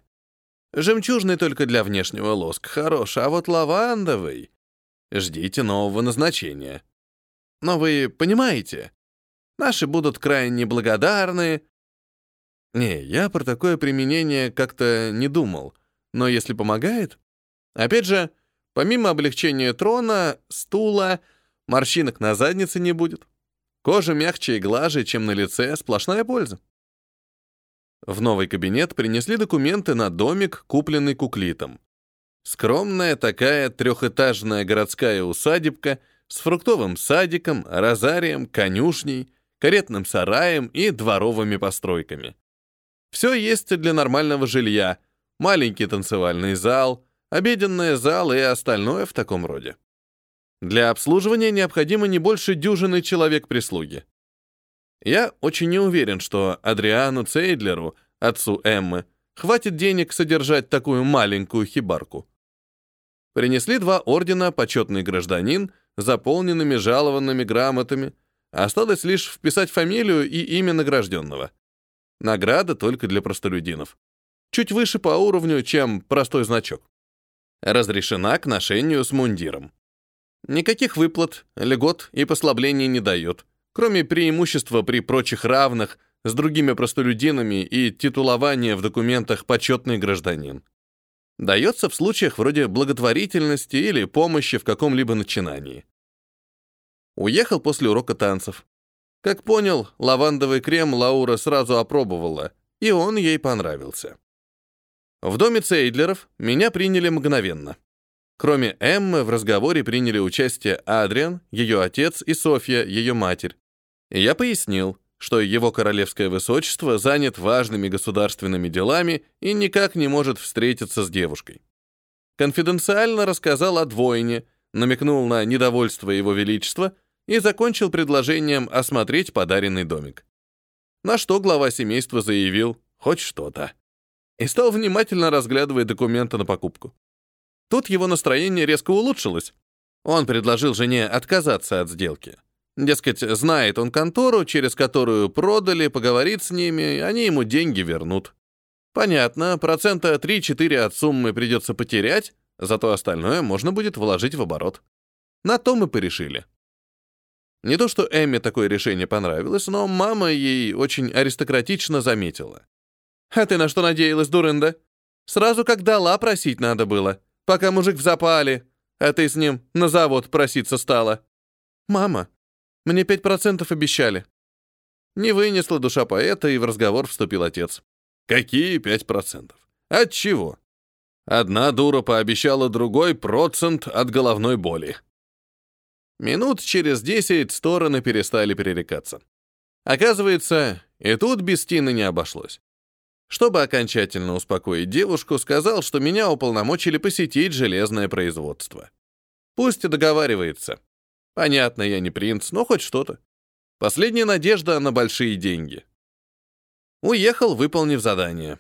Жемчужный только для внешнего лоска хорош, а вот лавандовый... Ждите нового назначения. Но вы понимаете, наши будут крайне благодарны. Не, я про такое применение как-то не думал, но если помогает... Опять же, помимо облегчения трона, стула, морщинок на заднице не будет. Кожа мягче и глаже, чем на лице, сплошная польза. В новый кабинет принесли документы на домик, купленный куклитом. Скромная такая трехэтажная городская усадебка с фруктовым садиком, розарием, конюшней, каретным сараем и дворовыми постройками. Все есть для нормального жилья, маленький танцевальный зал, обеденный зал и остальное в таком роде. Для обслуживания необходимо не больше дюжины человек прислуги. Я очень не уверен, что Адриану Цейдлеру, отцу Эммы, хватит денег содержать такую маленькую хибарку. Принесли два ордена «Почетный гражданин», заполненными жалованными грамотами. Осталось лишь вписать фамилию и имя награжденного. Награда только для простолюдинов. Чуть выше по уровню, чем простой значок. Разрешена к ношению с мундиром. Никаких выплат, льгот и послаблений не дает, кроме преимущества при прочих равных с другими простолюдинами и титулования в документах «почетный гражданин». Дается в случаях вроде благотворительности или помощи в каком-либо начинании. Уехал после урока танцев. Как понял, лавандовый крем Лаура сразу опробовала, и он ей понравился. В доме Цейдлеров меня приняли мгновенно. Кроме Эммы, в разговоре приняли участие Адриан, ее отец и Софья, ее матерь. И я пояснил, что его королевское высочество занят важными государственными делами и никак не может встретиться с девушкой. Конфиденциально рассказал о двойне, намекнул на недовольство его величества и закончил предложением осмотреть подаренный домик. На что глава семейства заявил «хоть что-то» и стал внимательно разглядывать документы на покупку. Тут его настроение резко улучшилось. Он предложил жене отказаться от сделки. Дескать, знает он контору, через которую продали, поговорит с ними, они ему деньги вернут. Понятно, процента 3-4 от суммы придется потерять, зато остальное можно будет вложить в оборот. На то мы порешили. Не то, что Эмме такое решение понравилось, но мама ей очень аристократично заметила. «А ты на что надеялась, дурында? Сразу как дала просить надо было, пока мужик в запале, а ты с ним на завод проситься стала». «Мама, мне пять процентов обещали». Не вынесла душа поэта, и в разговор вступил отец. «Какие пять процентов? От чего?» Одна дура пообещала другой процент от головной боли. Минут через десять стороны перестали перерекаться. Оказывается, и тут без Тины не обошлось. Чтобы окончательно успокоить девушку, сказал, что меня уполномочили посетить железное производство. Пусть и договаривается. Понятно, я не принц, но хоть что-то. Последняя надежда на большие деньги. Уехал, выполнив задание.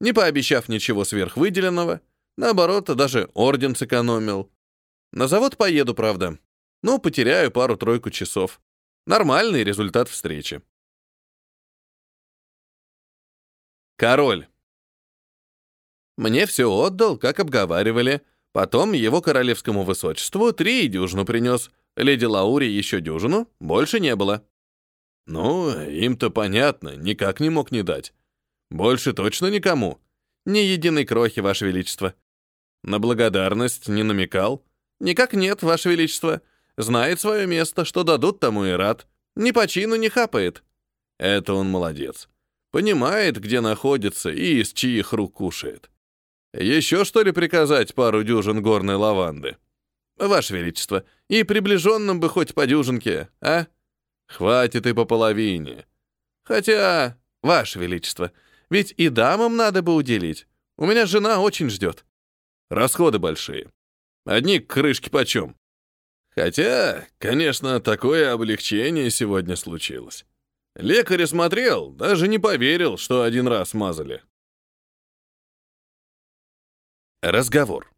Не пообещав ничего сверхвыделенного, наоборот, даже орден сэкономил. На завод поеду, правда. Но потеряю пару-тройку часов. Нормальный результат встречи. Король. Мне все отдал, как обговаривали. Потом его королевскому высочеству три дюжину принес — Леди Лаури еще дюжину, больше не было. Ну, им-то понятно, никак не мог не дать. Больше точно никому. Ни единой крохи, Ваше Величество. На благодарность не намекал? Никак нет, Ваше Величество. Знает свое место, что дадут тому и рад. Ни по чину не хапает. Это он молодец. Понимает, где находится и из чьих рук кушает. Еще что ли приказать пару дюжин горной лаванды? Ваше Величество, и приближенным бы хоть по дюжинке, а? Хватит и по половине. Хотя, Ваше Величество, ведь и дамам надо бы уделить. У меня жена очень ждет. Расходы большие. Одни крышки почем. Хотя, конечно, такое облегчение сегодня случилось. Лекарь смотрел, даже не поверил, что один раз мазали. Разговор.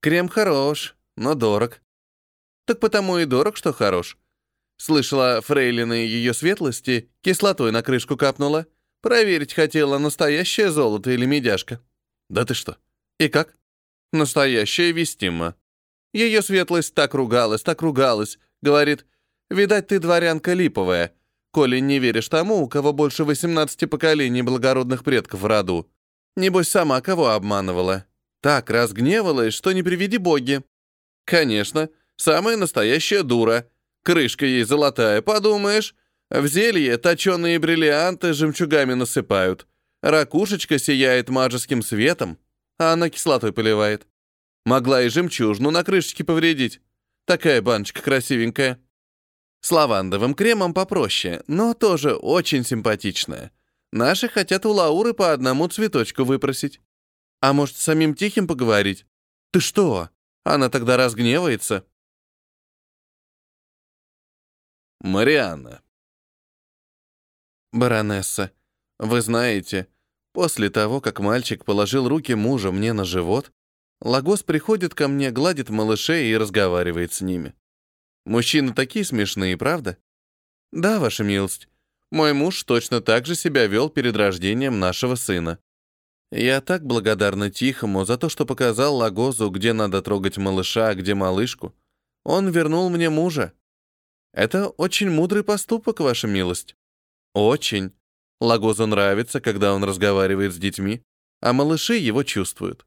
Крем хорош, но дорог. Так потому и дорог, что хорош. Слышала, фрейлины ее светлости кислотой на крышку капнула. Проверить хотела, настоящее золото или медяшка. Да ты что? И как? Настоящая вестима. Ее светлость так ругалась, так ругалась. Говорит, видать, ты дворянка липовая, коли не веришь тому, у кого больше 18 поколений благородных предков в роду. Небось, сама кого обманывала. Так разгневалась, что не приведи боги. Конечно, самая настоящая дура. Крышка ей золотая, подумаешь. В зелье точеные бриллианты жемчугами насыпают. Ракушечка сияет мажеским светом, а она кислотой поливает. Могла и жемчужну на крышечке повредить. Такая баночка красивенькая. С лавандовым кремом попроще, но тоже очень симпатичная. Наши хотят у Лауры по одному цветочку выпросить. А может, с самим Тихим поговорить? Ты что? Она тогда разгневается. Марианна. Баронесса, вы знаете, после того, как мальчик положил руки мужа мне на живот, Лагос приходит ко мне, гладит малышей и разговаривает с ними. Мужчины такие смешные, правда? Да, ваша милость. Мой муж точно так же себя вел перед рождением нашего сына. Я так благодарна Тихому за то, что показал Лагозу, где надо трогать малыша, а где малышку. Он вернул мне мужа. Это очень мудрый поступок, ваша милость. Очень. Лагозу нравится, когда он разговаривает с детьми, а малыши его чувствуют.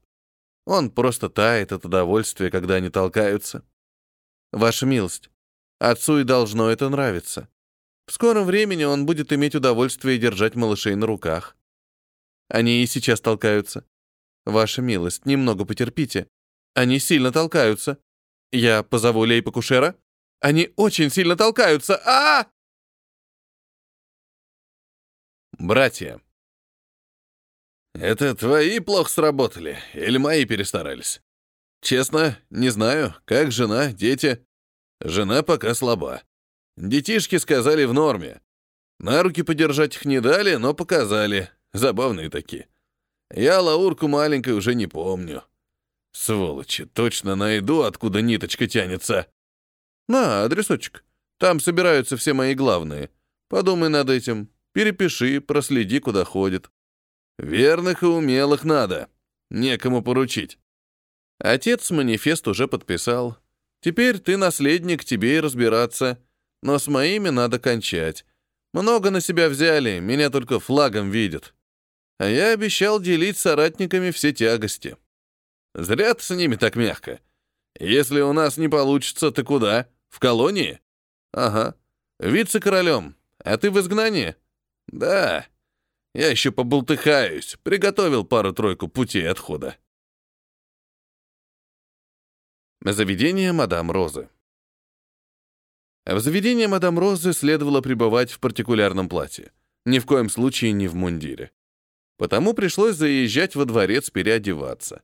Он просто тает от удовольствия, когда они толкаются. Ваша милость, Отцу и должно это нравиться. В скором времени он будет иметь удовольствие держать малышей на руках. Они и сейчас толкаются. Ваша милость, немного потерпите. Они сильно толкаются. Я позову Лейпа-Кушера. Они очень сильно толкаются. -а, -а! Братья. Это твои плохо сработали или мои перестарались? Честно, не знаю, как жена, дети. Жена пока слаба. Детишки сказали в норме. На руки подержать их не дали, но показали. Забавные такие. Я Лаурку маленькой уже не помню. Сволочи, точно найду, откуда ниточка тянется. На, адресочек. Там собираются все мои главные. Подумай над этим. Перепиши, проследи, куда ходит. Верных и умелых надо. Некому поручить. Отец манифест уже подписал. Теперь ты наследник, тебе и разбираться. Но с моими надо кончать. Много на себя взяли, меня только флагом видят. А я обещал делить соратниками все тягости. Зря ты с ними так мягко. Если у нас не получится, ты куда? В колонии? Ага. Вице-королем. А ты в изгнании? Да. Я еще побултыхаюсь. Приготовил пару-тройку путей отхода. Заведение мадам Розы. В заведение мадам Розы следовало пребывать в партикулярном платье, ни в коем случае не в мундире. Потому пришлось заезжать во дворец переодеваться.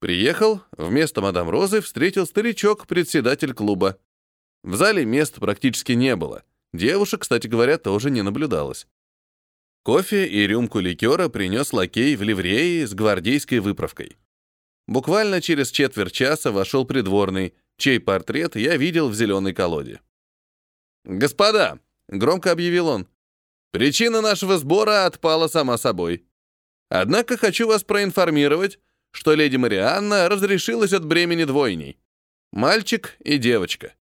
Приехал, вместо мадам Розы встретил старичок, председатель клуба. В зале мест практически не было. Девушек, кстати говоря, тоже не наблюдалось. Кофе и рюмку ликера принес лакей в ливреи с гвардейской выправкой. Буквально через четверть часа вошел придворный, чей портрет я видел в зеленой колоде. «Господа!» — громко объявил он. «Причина нашего сбора отпала сама собой. Однако хочу вас проинформировать, что леди Марианна разрешилась от бремени двойней. Мальчик и девочка.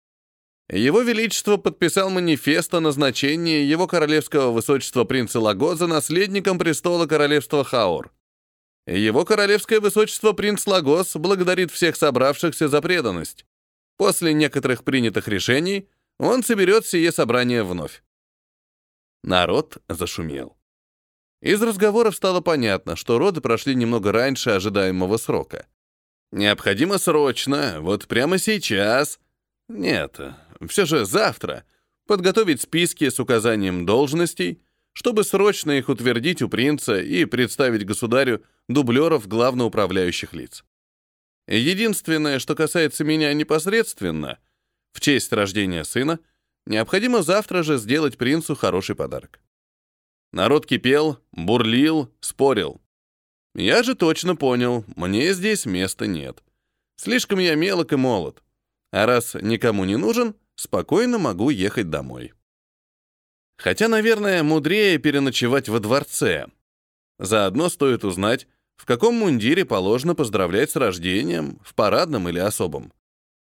Его Величество подписал манифест о назначении его королевского высочества принца Лагоза наследником престола королевства Хаор. Его королевское высочество принц Лагос благодарит всех собравшихся за преданность. После некоторых принятых решений он соберет сие собрание вновь. Народ зашумел. Из разговоров стало понятно, что роды прошли немного раньше ожидаемого срока. Необходимо срочно, вот прямо сейчас. Нет, все же завтра подготовить списки с указанием должностей, чтобы срочно их утвердить у принца и представить государю дублеров главноуправляющих лиц. Единственное, что касается меня непосредственно, в честь рождения сына, необходимо завтра же сделать принцу хороший подарок. Народ кипел, бурлил, спорил. Я же точно понял, мне здесь места нет. Слишком я мелок и молод. А раз никому не нужен, спокойно могу ехать домой. Хотя, наверное, мудрее переночевать во дворце. Заодно стоит узнать, в каком мундире положено поздравлять с рождением, в парадном или особом.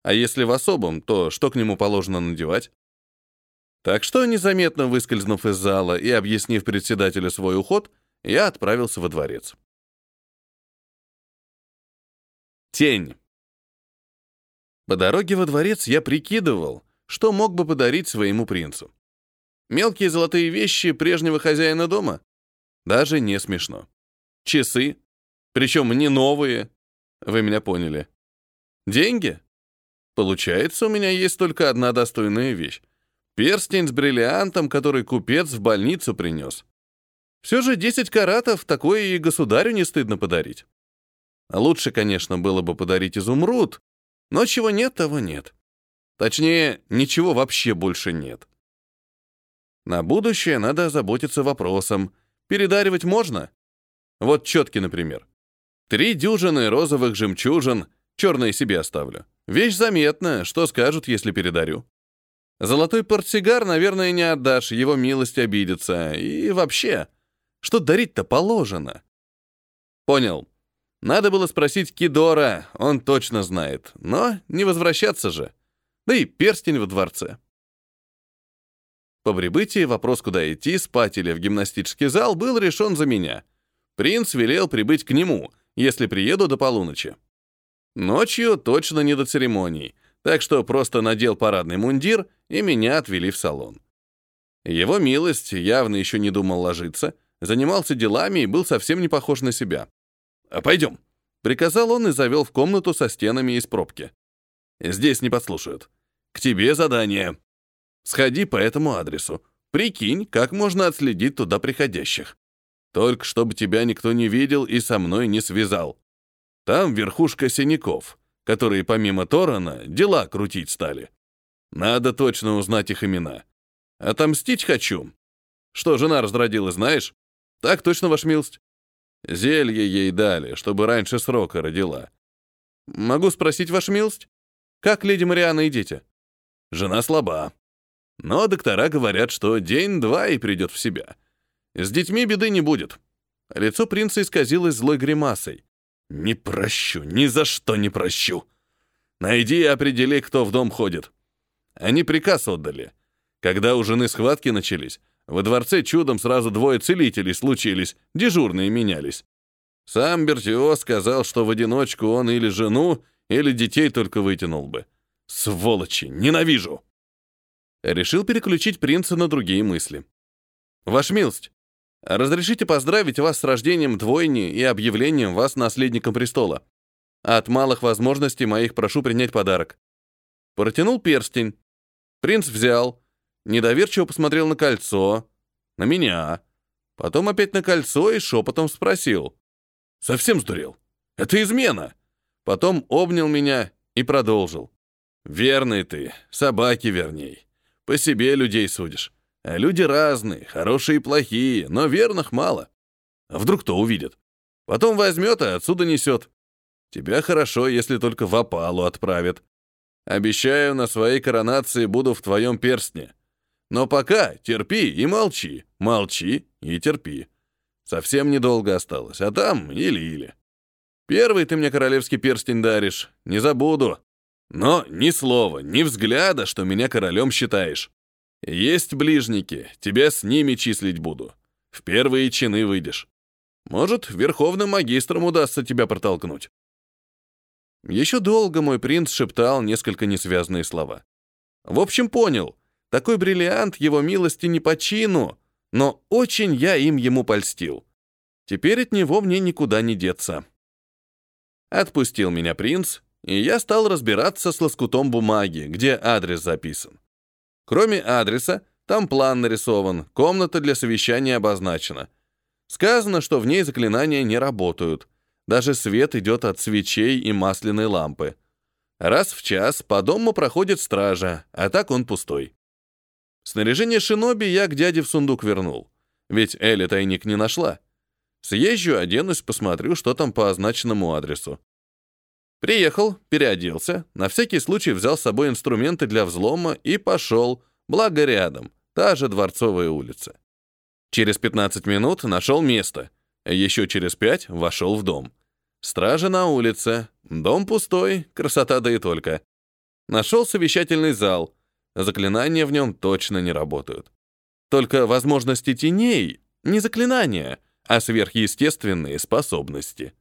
А если в особом, то что к нему положено надевать? Так что, незаметно выскользнув из зала и объяснив председателю свой уход, я отправился во дворец. Тень. По дороге во дворец я прикидывал, что мог бы подарить своему принцу. Мелкие золотые вещи прежнего хозяина дома? Даже не смешно. Часы? Причем не новые. Вы меня поняли. Деньги? Получается, у меня есть только одна достойная вещь. Перстень с бриллиантом, который купец в больницу принес. Все же 10 каратов такое и государю не стыдно подарить. Лучше, конечно, было бы подарить изумруд, но чего нет, того нет. Точнее, ничего вообще больше нет. На будущее надо озаботиться вопросом, передаривать можно? Вот четки, например. Три дюжины розовых жемчужин, черные себе оставлю. Вещь заметная, что скажут, если передарю. Золотой портсигар, наверное, не отдашь, его милость обидится. И вообще, что дарить-то положено? Понял. Надо было спросить Кидора, он точно знает. Но не возвращаться же. Да и перстень во дворце. По прибытии вопрос, куда идти, спать или в гимнастический зал, был решен за меня. Принц велел прибыть к нему, если приеду до полуночи. Ночью точно не до церемоний, так что просто надел парадный мундир, и меня отвели в салон. Его милость явно еще не думал ложиться, занимался делами и был совсем не похож на себя. «А пойдем», — приказал он и завел в комнату со стенами из пробки. «Здесь не подслушают. К тебе задание. Сходи по этому адресу. Прикинь, как можно отследить туда приходящих. Только чтобы тебя никто не видел и со мной не связал. Там верхушка синяков, которые помимо Торана дела крутить стали. Надо точно узнать их имена. Отомстить хочу. Что жена разродила, знаешь? Так точно, ваш милость. Зелье ей дали, чтобы раньше срока родила. Могу спросить, ваша милость? Как леди Мариана и дети? Жена слаба. Но доктора говорят, что день-два и придет в себя. С детьми беды не будет. Лицо принца исказилось злой гримасой. «Не прощу, ни за что не прощу. Найди и определи, кто в дом ходит. Они приказ отдали. Когда у жены схватки начались, во дворце чудом сразу двое целителей случились, дежурные менялись. Сам Бертио сказал, что в одиночку он или жену, или детей только вытянул бы. Сволочи, ненавижу!» Решил переключить принца на другие мысли. «Ваша милость, разрешите поздравить вас с рождением двойни и объявлением вас наследником престола. От малых возможностей моих прошу принять подарок». Протянул перстень. Принц взял, недоверчиво посмотрел на кольцо, на меня, потом опять на кольцо и шепотом спросил. «Совсем сдурел? Это измена!» Потом обнял меня и продолжил. «Верный ты, собаки верней. По себе людей судишь. А люди разные, хорошие и плохие, но верных мало. А вдруг кто увидит? Потом возьмет и отсюда несет. Тебя хорошо, если только в опалу отправят. Обещаю, на своей коронации буду в твоем перстне. Но пока терпи и молчи, молчи и терпи. Совсем недолго осталось, а там или-или. Первый ты мне королевский перстень даришь, не забуду. Но ни слова, ни взгляда, что меня королем считаешь. Есть ближники, тебя с ними числить буду. В первые чины выйдешь. Может, верховным магистром удастся тебя протолкнуть. Еще долго мой принц шептал несколько несвязные слова. В общем, понял, такой бриллиант его милости не по чину, но очень я им ему польстил. Теперь от него мне никуда не деться. Отпустил меня принц, и я стал разбираться с лоскутом бумаги, где адрес записан. Кроме адреса, там план нарисован, комната для совещания обозначена. Сказано, что в ней заклинания не работают. Даже свет идет от свечей и масляной лампы. Раз в час по дому проходит стража, а так он пустой. Снаряжение шиноби я к дяде в сундук вернул. Ведь Элли тайник не нашла. Съезжу, оденусь, посмотрю, что там по означенному адресу. Приехал, переоделся, на всякий случай взял с собой инструменты для взлома и пошел, благо рядом, та же Дворцовая улица. Через 15 минут нашел место, еще через 5 вошел в дом. Стража на улице, дом пустой, красота да и только. Нашел совещательный зал, заклинания в нем точно не работают. Только возможности теней — не заклинания, а сверхъестественные способности.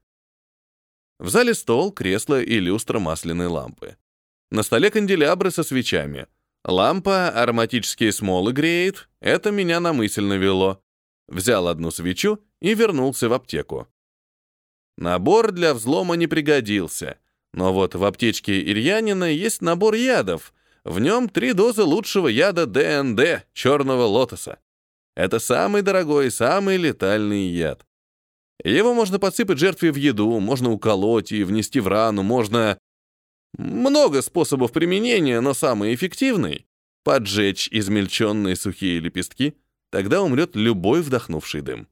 В зале стол, кресло и люстра масляной лампы. На столе канделябры со свечами. Лампа ароматические смолы греет, это меня на мысль навело. Взял одну свечу и вернулся в аптеку. Набор для взлома не пригодился, но вот в аптечке Ильянина есть набор ядов. В нем три дозы лучшего яда ДНД, черного лотоса. Это самый дорогой, самый летальный яд. Его можно подсыпать жертве в еду, можно уколоть и внести в рану, можно... Много способов применения, но самый эффективный — поджечь измельченные сухие лепестки, тогда умрет любой вдохнувший дым.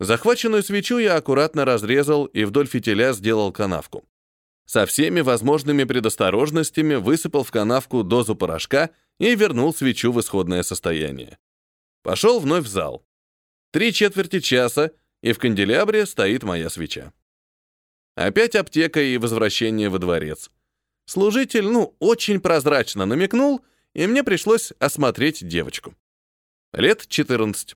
Захваченную свечу я аккуратно разрезал и вдоль фитиля сделал канавку. Со всеми возможными предосторожностями высыпал в канавку дозу порошка и вернул свечу в исходное состояние. Пошел вновь в зал. Три четверти часа — и в канделябре стоит моя свеча. Опять аптека и возвращение во дворец. Служитель, ну, очень прозрачно намекнул, и мне пришлось осмотреть девочку. Лет 14.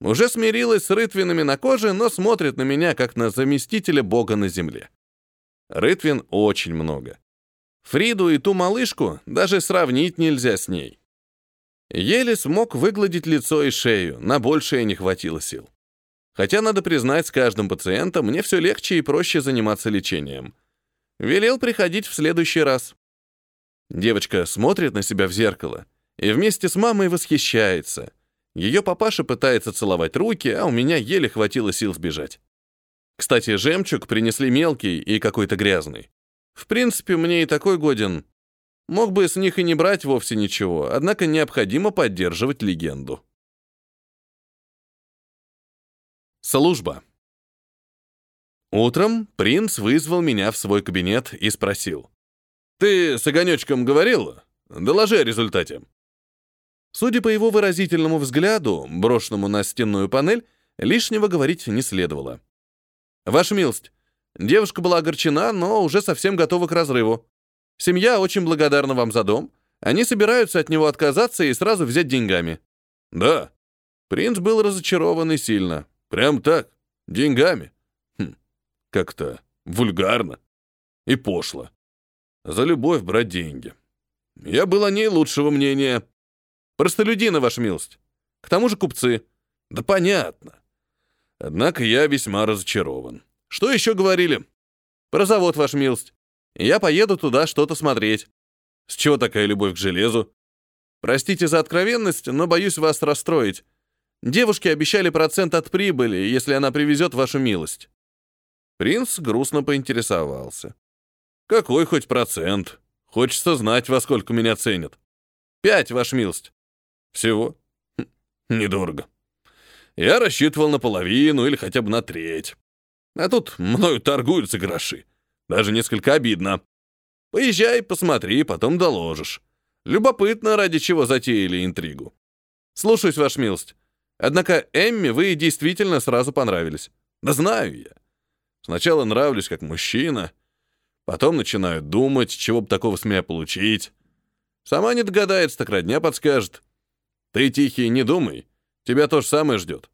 Уже смирилась с рытвинами на коже, но смотрит на меня, как на заместителя бога на земле. Рытвин очень много. Фриду и ту малышку даже сравнить нельзя с ней. Еле смог выгладить лицо и шею, на большее не хватило сил. Хотя, надо признать, с каждым пациентом мне все легче и проще заниматься лечением. Велел приходить в следующий раз. Девочка смотрит на себя в зеркало и вместе с мамой восхищается. Ее папаша пытается целовать руки, а у меня еле хватило сил сбежать. Кстати, жемчуг принесли мелкий и какой-то грязный. В принципе, мне и такой годен. Мог бы с них и не брать вовсе ничего, однако необходимо поддерживать легенду. Служба. Утром принц вызвал меня в свой кабинет и спросил. «Ты с огонечком говорил? Доложи о результате». Судя по его выразительному взгляду, брошенному на стенную панель, лишнего говорить не следовало. «Ваша милость, девушка была огорчена, но уже совсем готова к разрыву. Семья очень благодарна вам за дом. Они собираются от него отказаться и сразу взять деньгами». «Да». Принц был разочарован и сильно. «Прям так? Деньгами?» хм, Как-то вульгарно и пошло. За любовь брать деньги. Я был о ней лучшего мнения. Простолюдины, ваша милость. К тому же купцы. Да понятно. Однако я весьма разочарован. Что еще говорили? Про завод, ваша милость. Я поеду туда что-то смотреть. С чего такая любовь к железу? Простите за откровенность, но боюсь вас расстроить. Девушки обещали процент от прибыли, если она привезет вашу милость. Принц грустно поинтересовался. Какой хоть процент? Хочется знать, во сколько меня ценят. Пять, ваша милость. Всего? Хм, недорого. Я рассчитывал на половину или хотя бы на треть. А тут мною торгуются гроши. Даже несколько обидно. Поезжай, посмотри, потом доложишь. Любопытно, ради чего затеяли интригу. Слушаюсь, ваша милость. Однако Эмми вы действительно сразу понравились. Да знаю я. Сначала нравлюсь как мужчина, потом начинаю думать, чего бы такого с меня получить. Сама не догадается, так родня подскажет. Ты, тихий, не думай. Тебя то же самое ждет.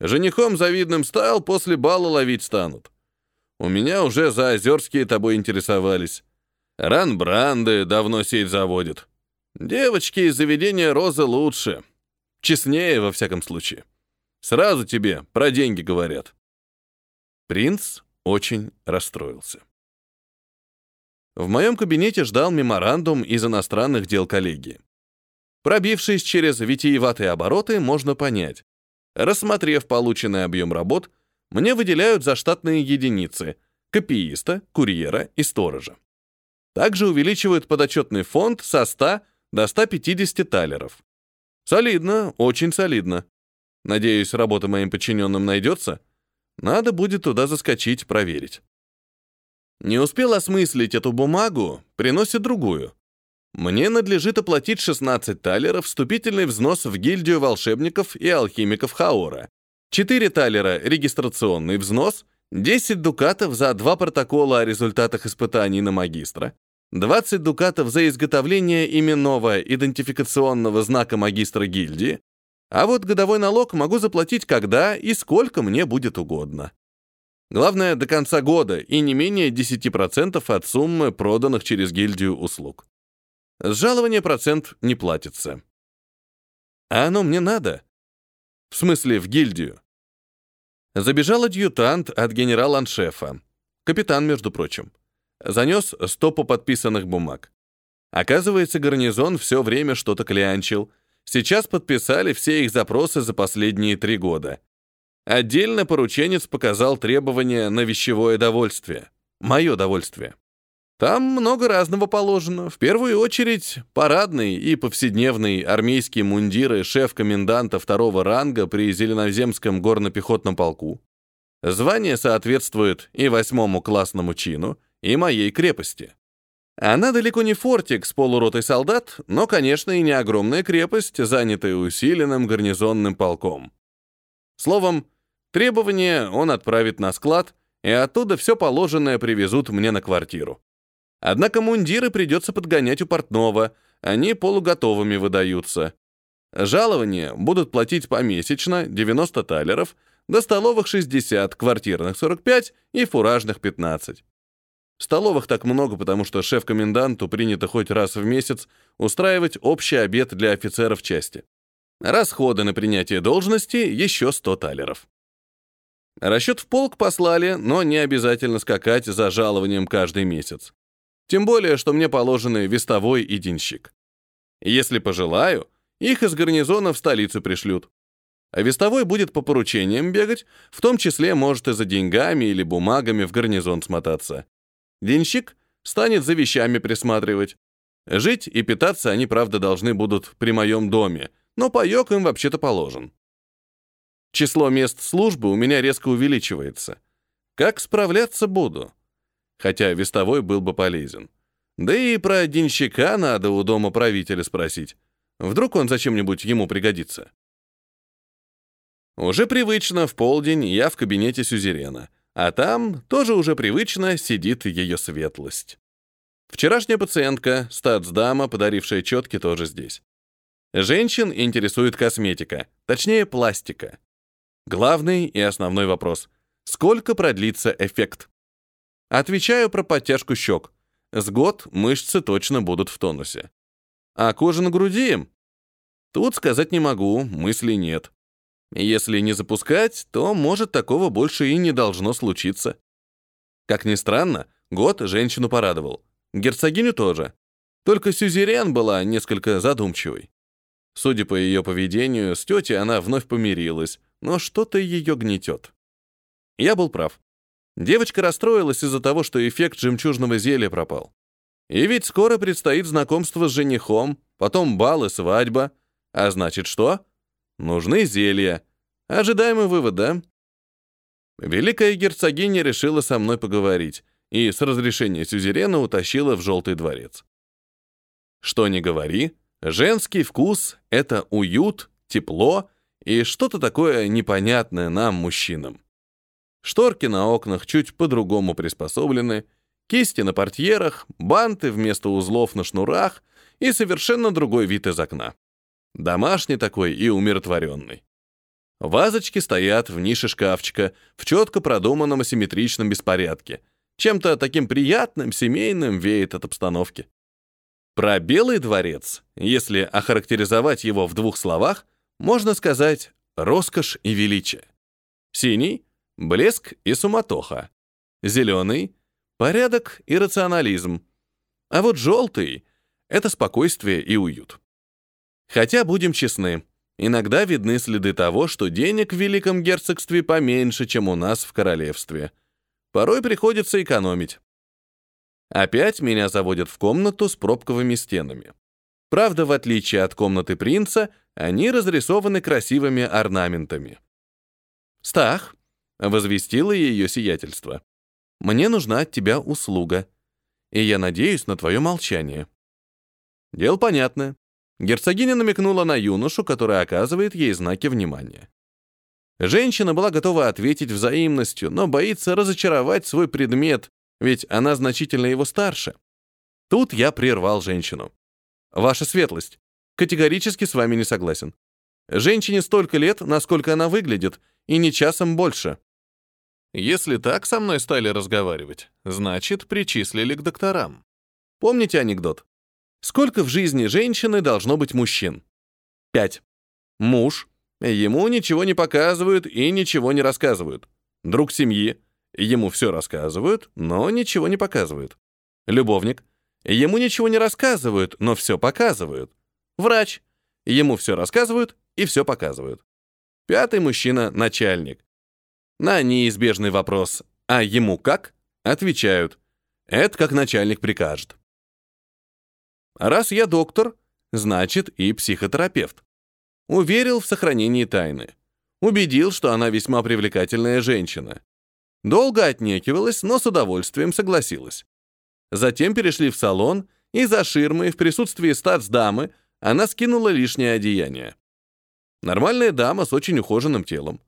Женихом завидным стал, после бала ловить станут. У меня уже за Озерские тобой интересовались. Ранбранды давно сеть заводит. Девочки из заведения Розы лучше. Честнее, во всяком случае. Сразу тебе про деньги говорят. Принц очень расстроился. В моем кабинете ждал меморандум из иностранных дел коллегии. Пробившись через витиеватые обороты, можно понять. Рассмотрев полученный объем работ, мне выделяют заштатные единицы — копииста, курьера и сторожа. Также увеличивают подотчетный фонд со 100 до 150 талеров. Солидно, очень солидно. Надеюсь, работа моим подчиненным найдется. Надо будет туда заскочить, проверить. Не успел осмыслить эту бумагу, приносит другую. Мне надлежит оплатить 16 талеров вступительный взнос в гильдию волшебников и алхимиков Хаора, 4 талера регистрационный взнос, 10 дукатов за два протокола о результатах испытаний на магистра, 20 дукатов за изготовление именного идентификационного знака магистра гильдии, а вот годовой налог могу заплатить когда и сколько мне будет угодно. Главное, до конца года и не менее 10% от суммы проданных через гильдию услуг. С жалования процент не платится. А оно мне надо. В смысле, в гильдию. Забежал адъютант от генерал-аншефа. Капитан, между прочим. Занес стопу подписанных бумаг. Оказывается, гарнизон все время что-то клянчил. Сейчас подписали все их запросы за последние три года. Отдельно порученец показал требования на вещевое довольствие. Мое довольствие. Там много разного положено. В первую очередь, парадные и повседневные армейские мундиры шеф-коменданта второго ранга при Зеленоземском горно-пехотном полку. Звание соответствует и восьмому классному чину, и моей крепости. Она далеко не фортик с полуротой солдат, но, конечно, и не огромная крепость, занятая усиленным гарнизонным полком. Словом, требования он отправит на склад, и оттуда все положенное привезут мне на квартиру. Однако мундиры придется подгонять у портного, они полуготовыми выдаются. Жалования будут платить помесячно, 90 талеров, до столовых 60, квартирных 45 и фуражных 15. Столовых так много, потому что шеф-коменданту принято хоть раз в месяц устраивать общий обед для офицеров части. Расходы на принятие должности — еще 100 талеров. Расчет в полк послали, но не обязательно скакать за жалованием каждый месяц. Тем более, что мне положены вестовой и денщик. Если пожелаю, их из гарнизона в столицу пришлют. А вестовой будет по поручениям бегать, в том числе может и за деньгами или бумагами в гарнизон смотаться. Денщик станет за вещами присматривать. Жить и питаться они, правда, должны будут при моем доме, но паёк им вообще-то положен. Число мест службы у меня резко увеличивается. Как справляться буду? Хотя вестовой был бы полезен. Да и про денщика надо у дома правителя спросить. Вдруг он зачем-нибудь ему пригодится. Уже привычно в полдень я в кабинете сюзерена, а там тоже уже привычно сидит ее светлость. Вчерашняя пациентка, статсдама, подарившая четки, тоже здесь. Женщин интересует косметика, точнее пластика. Главный и основной вопрос — сколько продлится эффект? Отвечаю про подтяжку щек. С год мышцы точно будут в тонусе. А кожа на груди? Тут сказать не могу, мыслей нет. Если не запускать, то, может, такого больше и не должно случиться. Как ни странно, год женщину порадовал. Герцогиню тоже. Только Сюзерен была несколько задумчивой. Судя по ее поведению, с тетей она вновь помирилась, но что-то ее гнетет. Я был прав. Девочка расстроилась из-за того, что эффект жемчужного зелья пропал. И ведь скоро предстоит знакомство с женихом, потом бал и свадьба. А значит что? Нужны зелья. Ожидаемый вывод, да? Великая герцогиня решила со мной поговорить и с разрешения сюзерена утащила в Желтый дворец. Что ни говори, женский вкус — это уют, тепло и что-то такое непонятное нам, мужчинам. Шторки на окнах чуть по-другому приспособлены, кисти на портьерах, банты вместо узлов на шнурах и совершенно другой вид из окна. Домашний такой и умиротворенный. Вазочки стоят в нише шкафчика в четко продуманном асимметричном беспорядке. Чем-то таким приятным, семейным веет от обстановки. Про Белый дворец, если охарактеризовать его в двух словах, можно сказать «роскошь и величие». Синий — блеск и суматоха. Зеленый — порядок и рационализм. А вот желтый — это спокойствие и уют. Хотя, будем честны, иногда видны следы того, что денег в Великом Герцогстве поменьше, чем у нас в Королевстве. Порой приходится экономить. Опять меня заводят в комнату с пробковыми стенами. Правда, в отличие от комнаты принца, они разрисованы красивыми орнаментами. «Стах», — возвестило ее сиятельство, — «мне нужна от тебя услуга, и я надеюсь на твое молчание». Дело понятное. Герцогиня намекнула на юношу, который оказывает ей знаки внимания. Женщина была готова ответить взаимностью, но боится разочаровать свой предмет, ведь она значительно его старше. Тут я прервал женщину. Ваша светлость, категорически с вами не согласен. Женщине столько лет, насколько она выглядит, и не часом больше. Если так со мной стали разговаривать, значит, причислили к докторам. Помните анекдот? Сколько в жизни женщины должно быть мужчин? Пять. Муж. Ему ничего не показывают и ничего не рассказывают. Друг семьи. Ему все рассказывают, но ничего не показывают. Любовник. Ему ничего не рассказывают, но все показывают. Врач. Ему все рассказывают и все показывают. Пятый мужчина — начальник. На неизбежный вопрос «А ему как?» отвечают «Это как начальник прикажет». Раз я доктор, значит и психотерапевт. Уверил в сохранении тайны. Убедил, что она весьма привлекательная женщина. Долго отнекивалась, но с удовольствием согласилась. Затем перешли в салон, и за ширмой в присутствии статсдамы она скинула лишнее одеяние. Нормальная дама с очень ухоженным телом.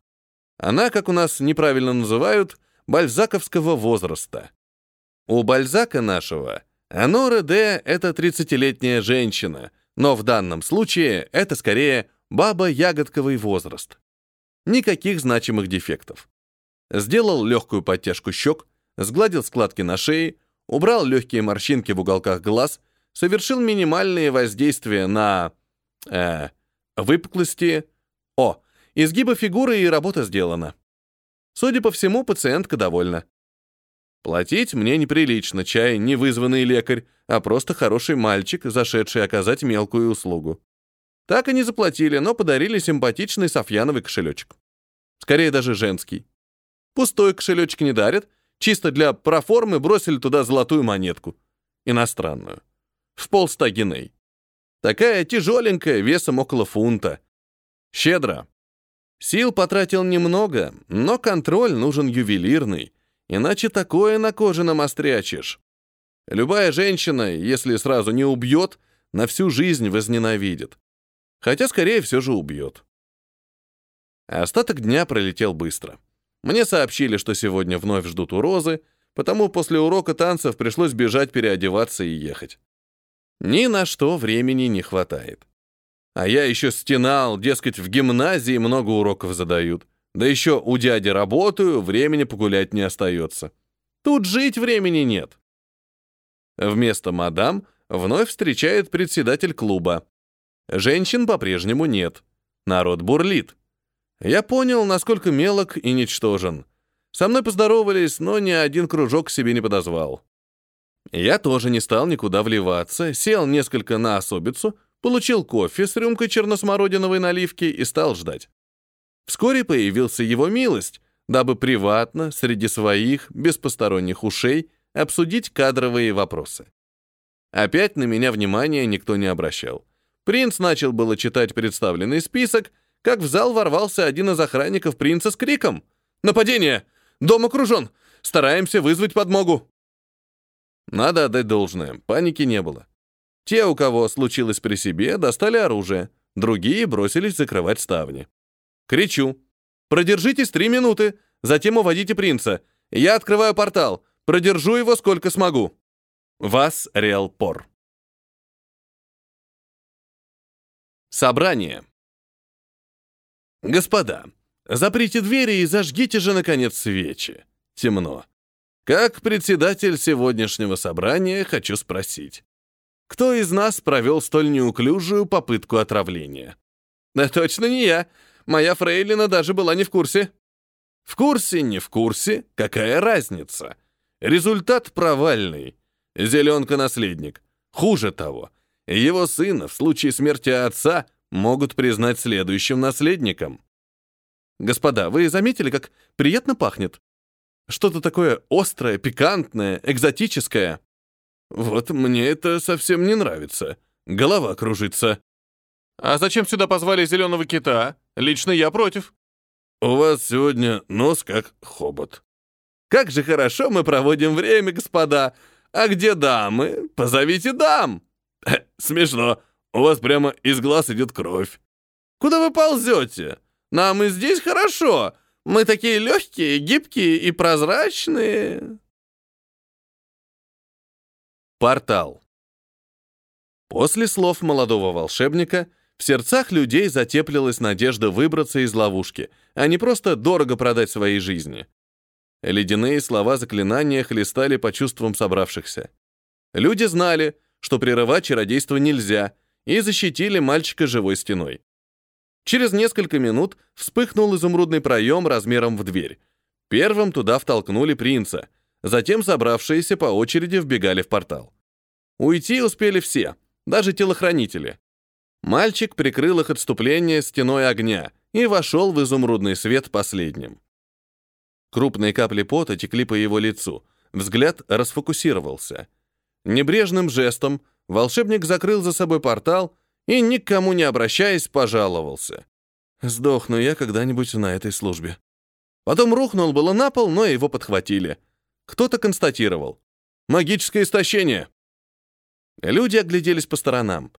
Она, как у нас неправильно называют, бальзаковского возраста. У бальзака нашего Анора Д — это 30-летняя женщина, но в данном случае это скорее баба-ягодковый возраст. Никаких значимых дефектов. Сделал легкую подтяжку щек, сгладил складки на шее, убрал легкие морщинки в уголках глаз, совершил минимальные воздействия на... Э, выпуклости... О, изгиба фигуры и работа сделана. Судя по всему, пациентка довольна. Платить мне неприлично, чай не вызванный лекарь, а просто хороший мальчик, зашедший оказать мелкую услугу. Так и не заплатили, но подарили симпатичный софьяновый кошелечек. Скорее даже женский. Пустой кошелечек не дарят, чисто для проформы бросили туда золотую монетку. Иностранную. В полста геней. Такая тяжеленькая, весом около фунта. Щедро. Сил потратил немного, но контроль нужен ювелирный, иначе такое на коже намострячишь. Любая женщина, если сразу не убьет, на всю жизнь возненавидит. Хотя, скорее, все же убьет. Остаток дня пролетел быстро. Мне сообщили, что сегодня вновь ждут у Розы, потому после урока танцев пришлось бежать, переодеваться и ехать. Ни на что времени не хватает. А я еще стенал, дескать, в гимназии много уроков задают. Да еще у дяди работаю, времени погулять не остается. Тут жить времени нет. Вместо мадам вновь встречает председатель клуба. Женщин по-прежнему нет. Народ бурлит. Я понял, насколько мелок и ничтожен. Со мной поздоровались, но ни один кружок себе не подозвал. Я тоже не стал никуда вливаться, сел несколько на особицу, получил кофе с рюмкой черносмородиновой наливки и стал ждать. Вскоре появился его милость, дабы приватно, среди своих, без посторонних ушей, обсудить кадровые вопросы. Опять на меня внимания никто не обращал. Принц начал было читать представленный список, как в зал ворвался один из охранников принца с криком «Нападение! Дом окружен! Стараемся вызвать подмогу!» Надо отдать должное, паники не было. Те, у кого случилось при себе, достали оружие, другие бросились закрывать ставни. Кричу. «Продержитесь три минуты, затем уводите принца. Я открываю портал, продержу его сколько смогу». Вас Реалпор. Собрание. Господа, заприте двери и зажгите же, наконец, свечи. Темно. Как председатель сегодняшнего собрания хочу спросить. Кто из нас провел столь неуклюжую попытку отравления? Да точно не я. Моя фрейлина даже была не в курсе. В курсе, не в курсе, какая разница? Результат провальный. Зеленка наследник. Хуже того, его сына в случае смерти отца могут признать следующим наследником. Господа, вы заметили, как приятно пахнет? Что-то такое острое, пикантное, экзотическое. Вот мне это совсем не нравится. Голова кружится. А зачем сюда позвали зеленого кита? Лично я против. У вас сегодня нос как хобот. Как же хорошо мы проводим время, господа. А где дамы? Позовите дам. Смешно. У вас прямо из глаз идет кровь. Куда вы ползете? Нам и здесь хорошо. Мы такие легкие, гибкие и прозрачные. Портал. После слов молодого волшебника в сердцах людей затеплилась надежда выбраться из ловушки, а не просто дорого продать свои жизни. Ледяные слова заклинания хлестали по чувствам собравшихся. Люди знали, что прерывать чародейство нельзя, и защитили мальчика живой стеной. Через несколько минут вспыхнул изумрудный проем размером в дверь. Первым туда втолкнули принца, затем собравшиеся по очереди вбегали в портал. Уйти успели все, даже телохранители. Мальчик прикрыл их отступление стеной огня и вошел в изумрудный свет последним. Крупные капли пота текли по его лицу, взгляд расфокусировался. Небрежным жестом волшебник закрыл за собой портал и, никому не обращаясь, пожаловался. «Сдохну я когда-нибудь на этой службе». Потом рухнул было на пол, но его подхватили. Кто-то констатировал. «Магическое истощение». Люди огляделись по сторонам.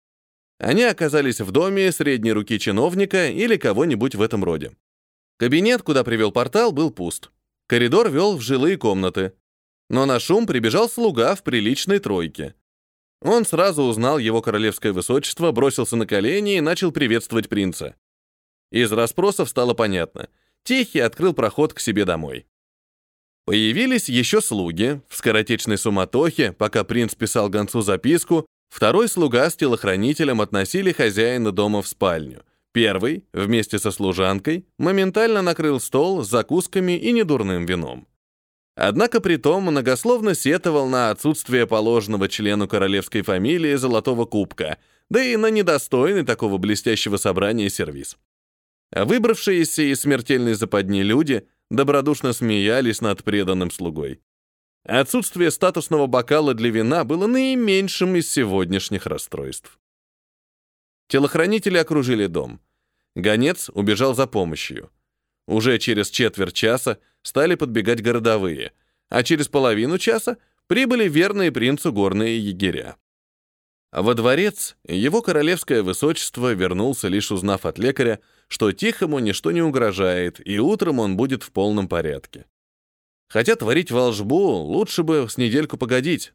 Они оказались в доме средней руки чиновника или кого-нибудь в этом роде. Кабинет, куда привел портал, был пуст. Коридор вел в жилые комнаты. Но на шум прибежал слуга в приличной тройке. Он сразу узнал его королевское высочество, бросился на колени и начал приветствовать принца. Из расспросов стало понятно. Тихий открыл проход к себе домой. Появились еще слуги. В скоротечной суматохе, пока принц писал гонцу записку, второй слуга с телохранителем относили хозяина дома в спальню. Первый, вместе со служанкой, моментально накрыл стол с закусками и недурным вином. Однако при том многословно сетовал на отсутствие положенного члену королевской фамилии золотого кубка, да и на недостойный такого блестящего собрания сервис. Выбравшиеся из смертельной западни люди добродушно смеялись над преданным слугой. Отсутствие статусного бокала для вина было наименьшим из сегодняшних расстройств. Телохранители окружили дом. Гонец убежал за помощью. Уже через четверть часа стали подбегать городовые, а через половину часа прибыли верные принцу горные егеря. Во дворец его королевское высочество вернулся, лишь узнав от лекаря, что Тихому ничто не угрожает, и утром он будет в полном порядке. Хотя творить волжбу лучше бы с недельку погодить.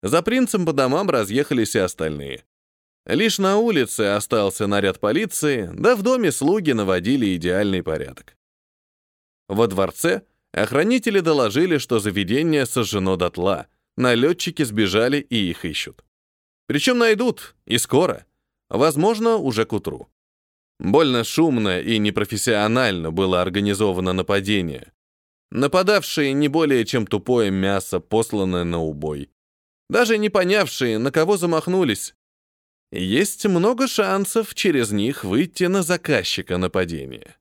За принцем по домам разъехались и остальные. Лишь на улице остался наряд полиции, да в доме слуги наводили идеальный порядок. Во дворце охранители доложили, что заведение сожжено дотла, налетчики сбежали и их ищут. Причем найдут, и скоро. Возможно, уже к утру. Больно шумно и непрофессионально было организовано нападение. Нападавшие не более чем тупое мясо, посланное на убой. Даже не понявшие, на кого замахнулись, есть много шансов через них выйти на заказчика нападения.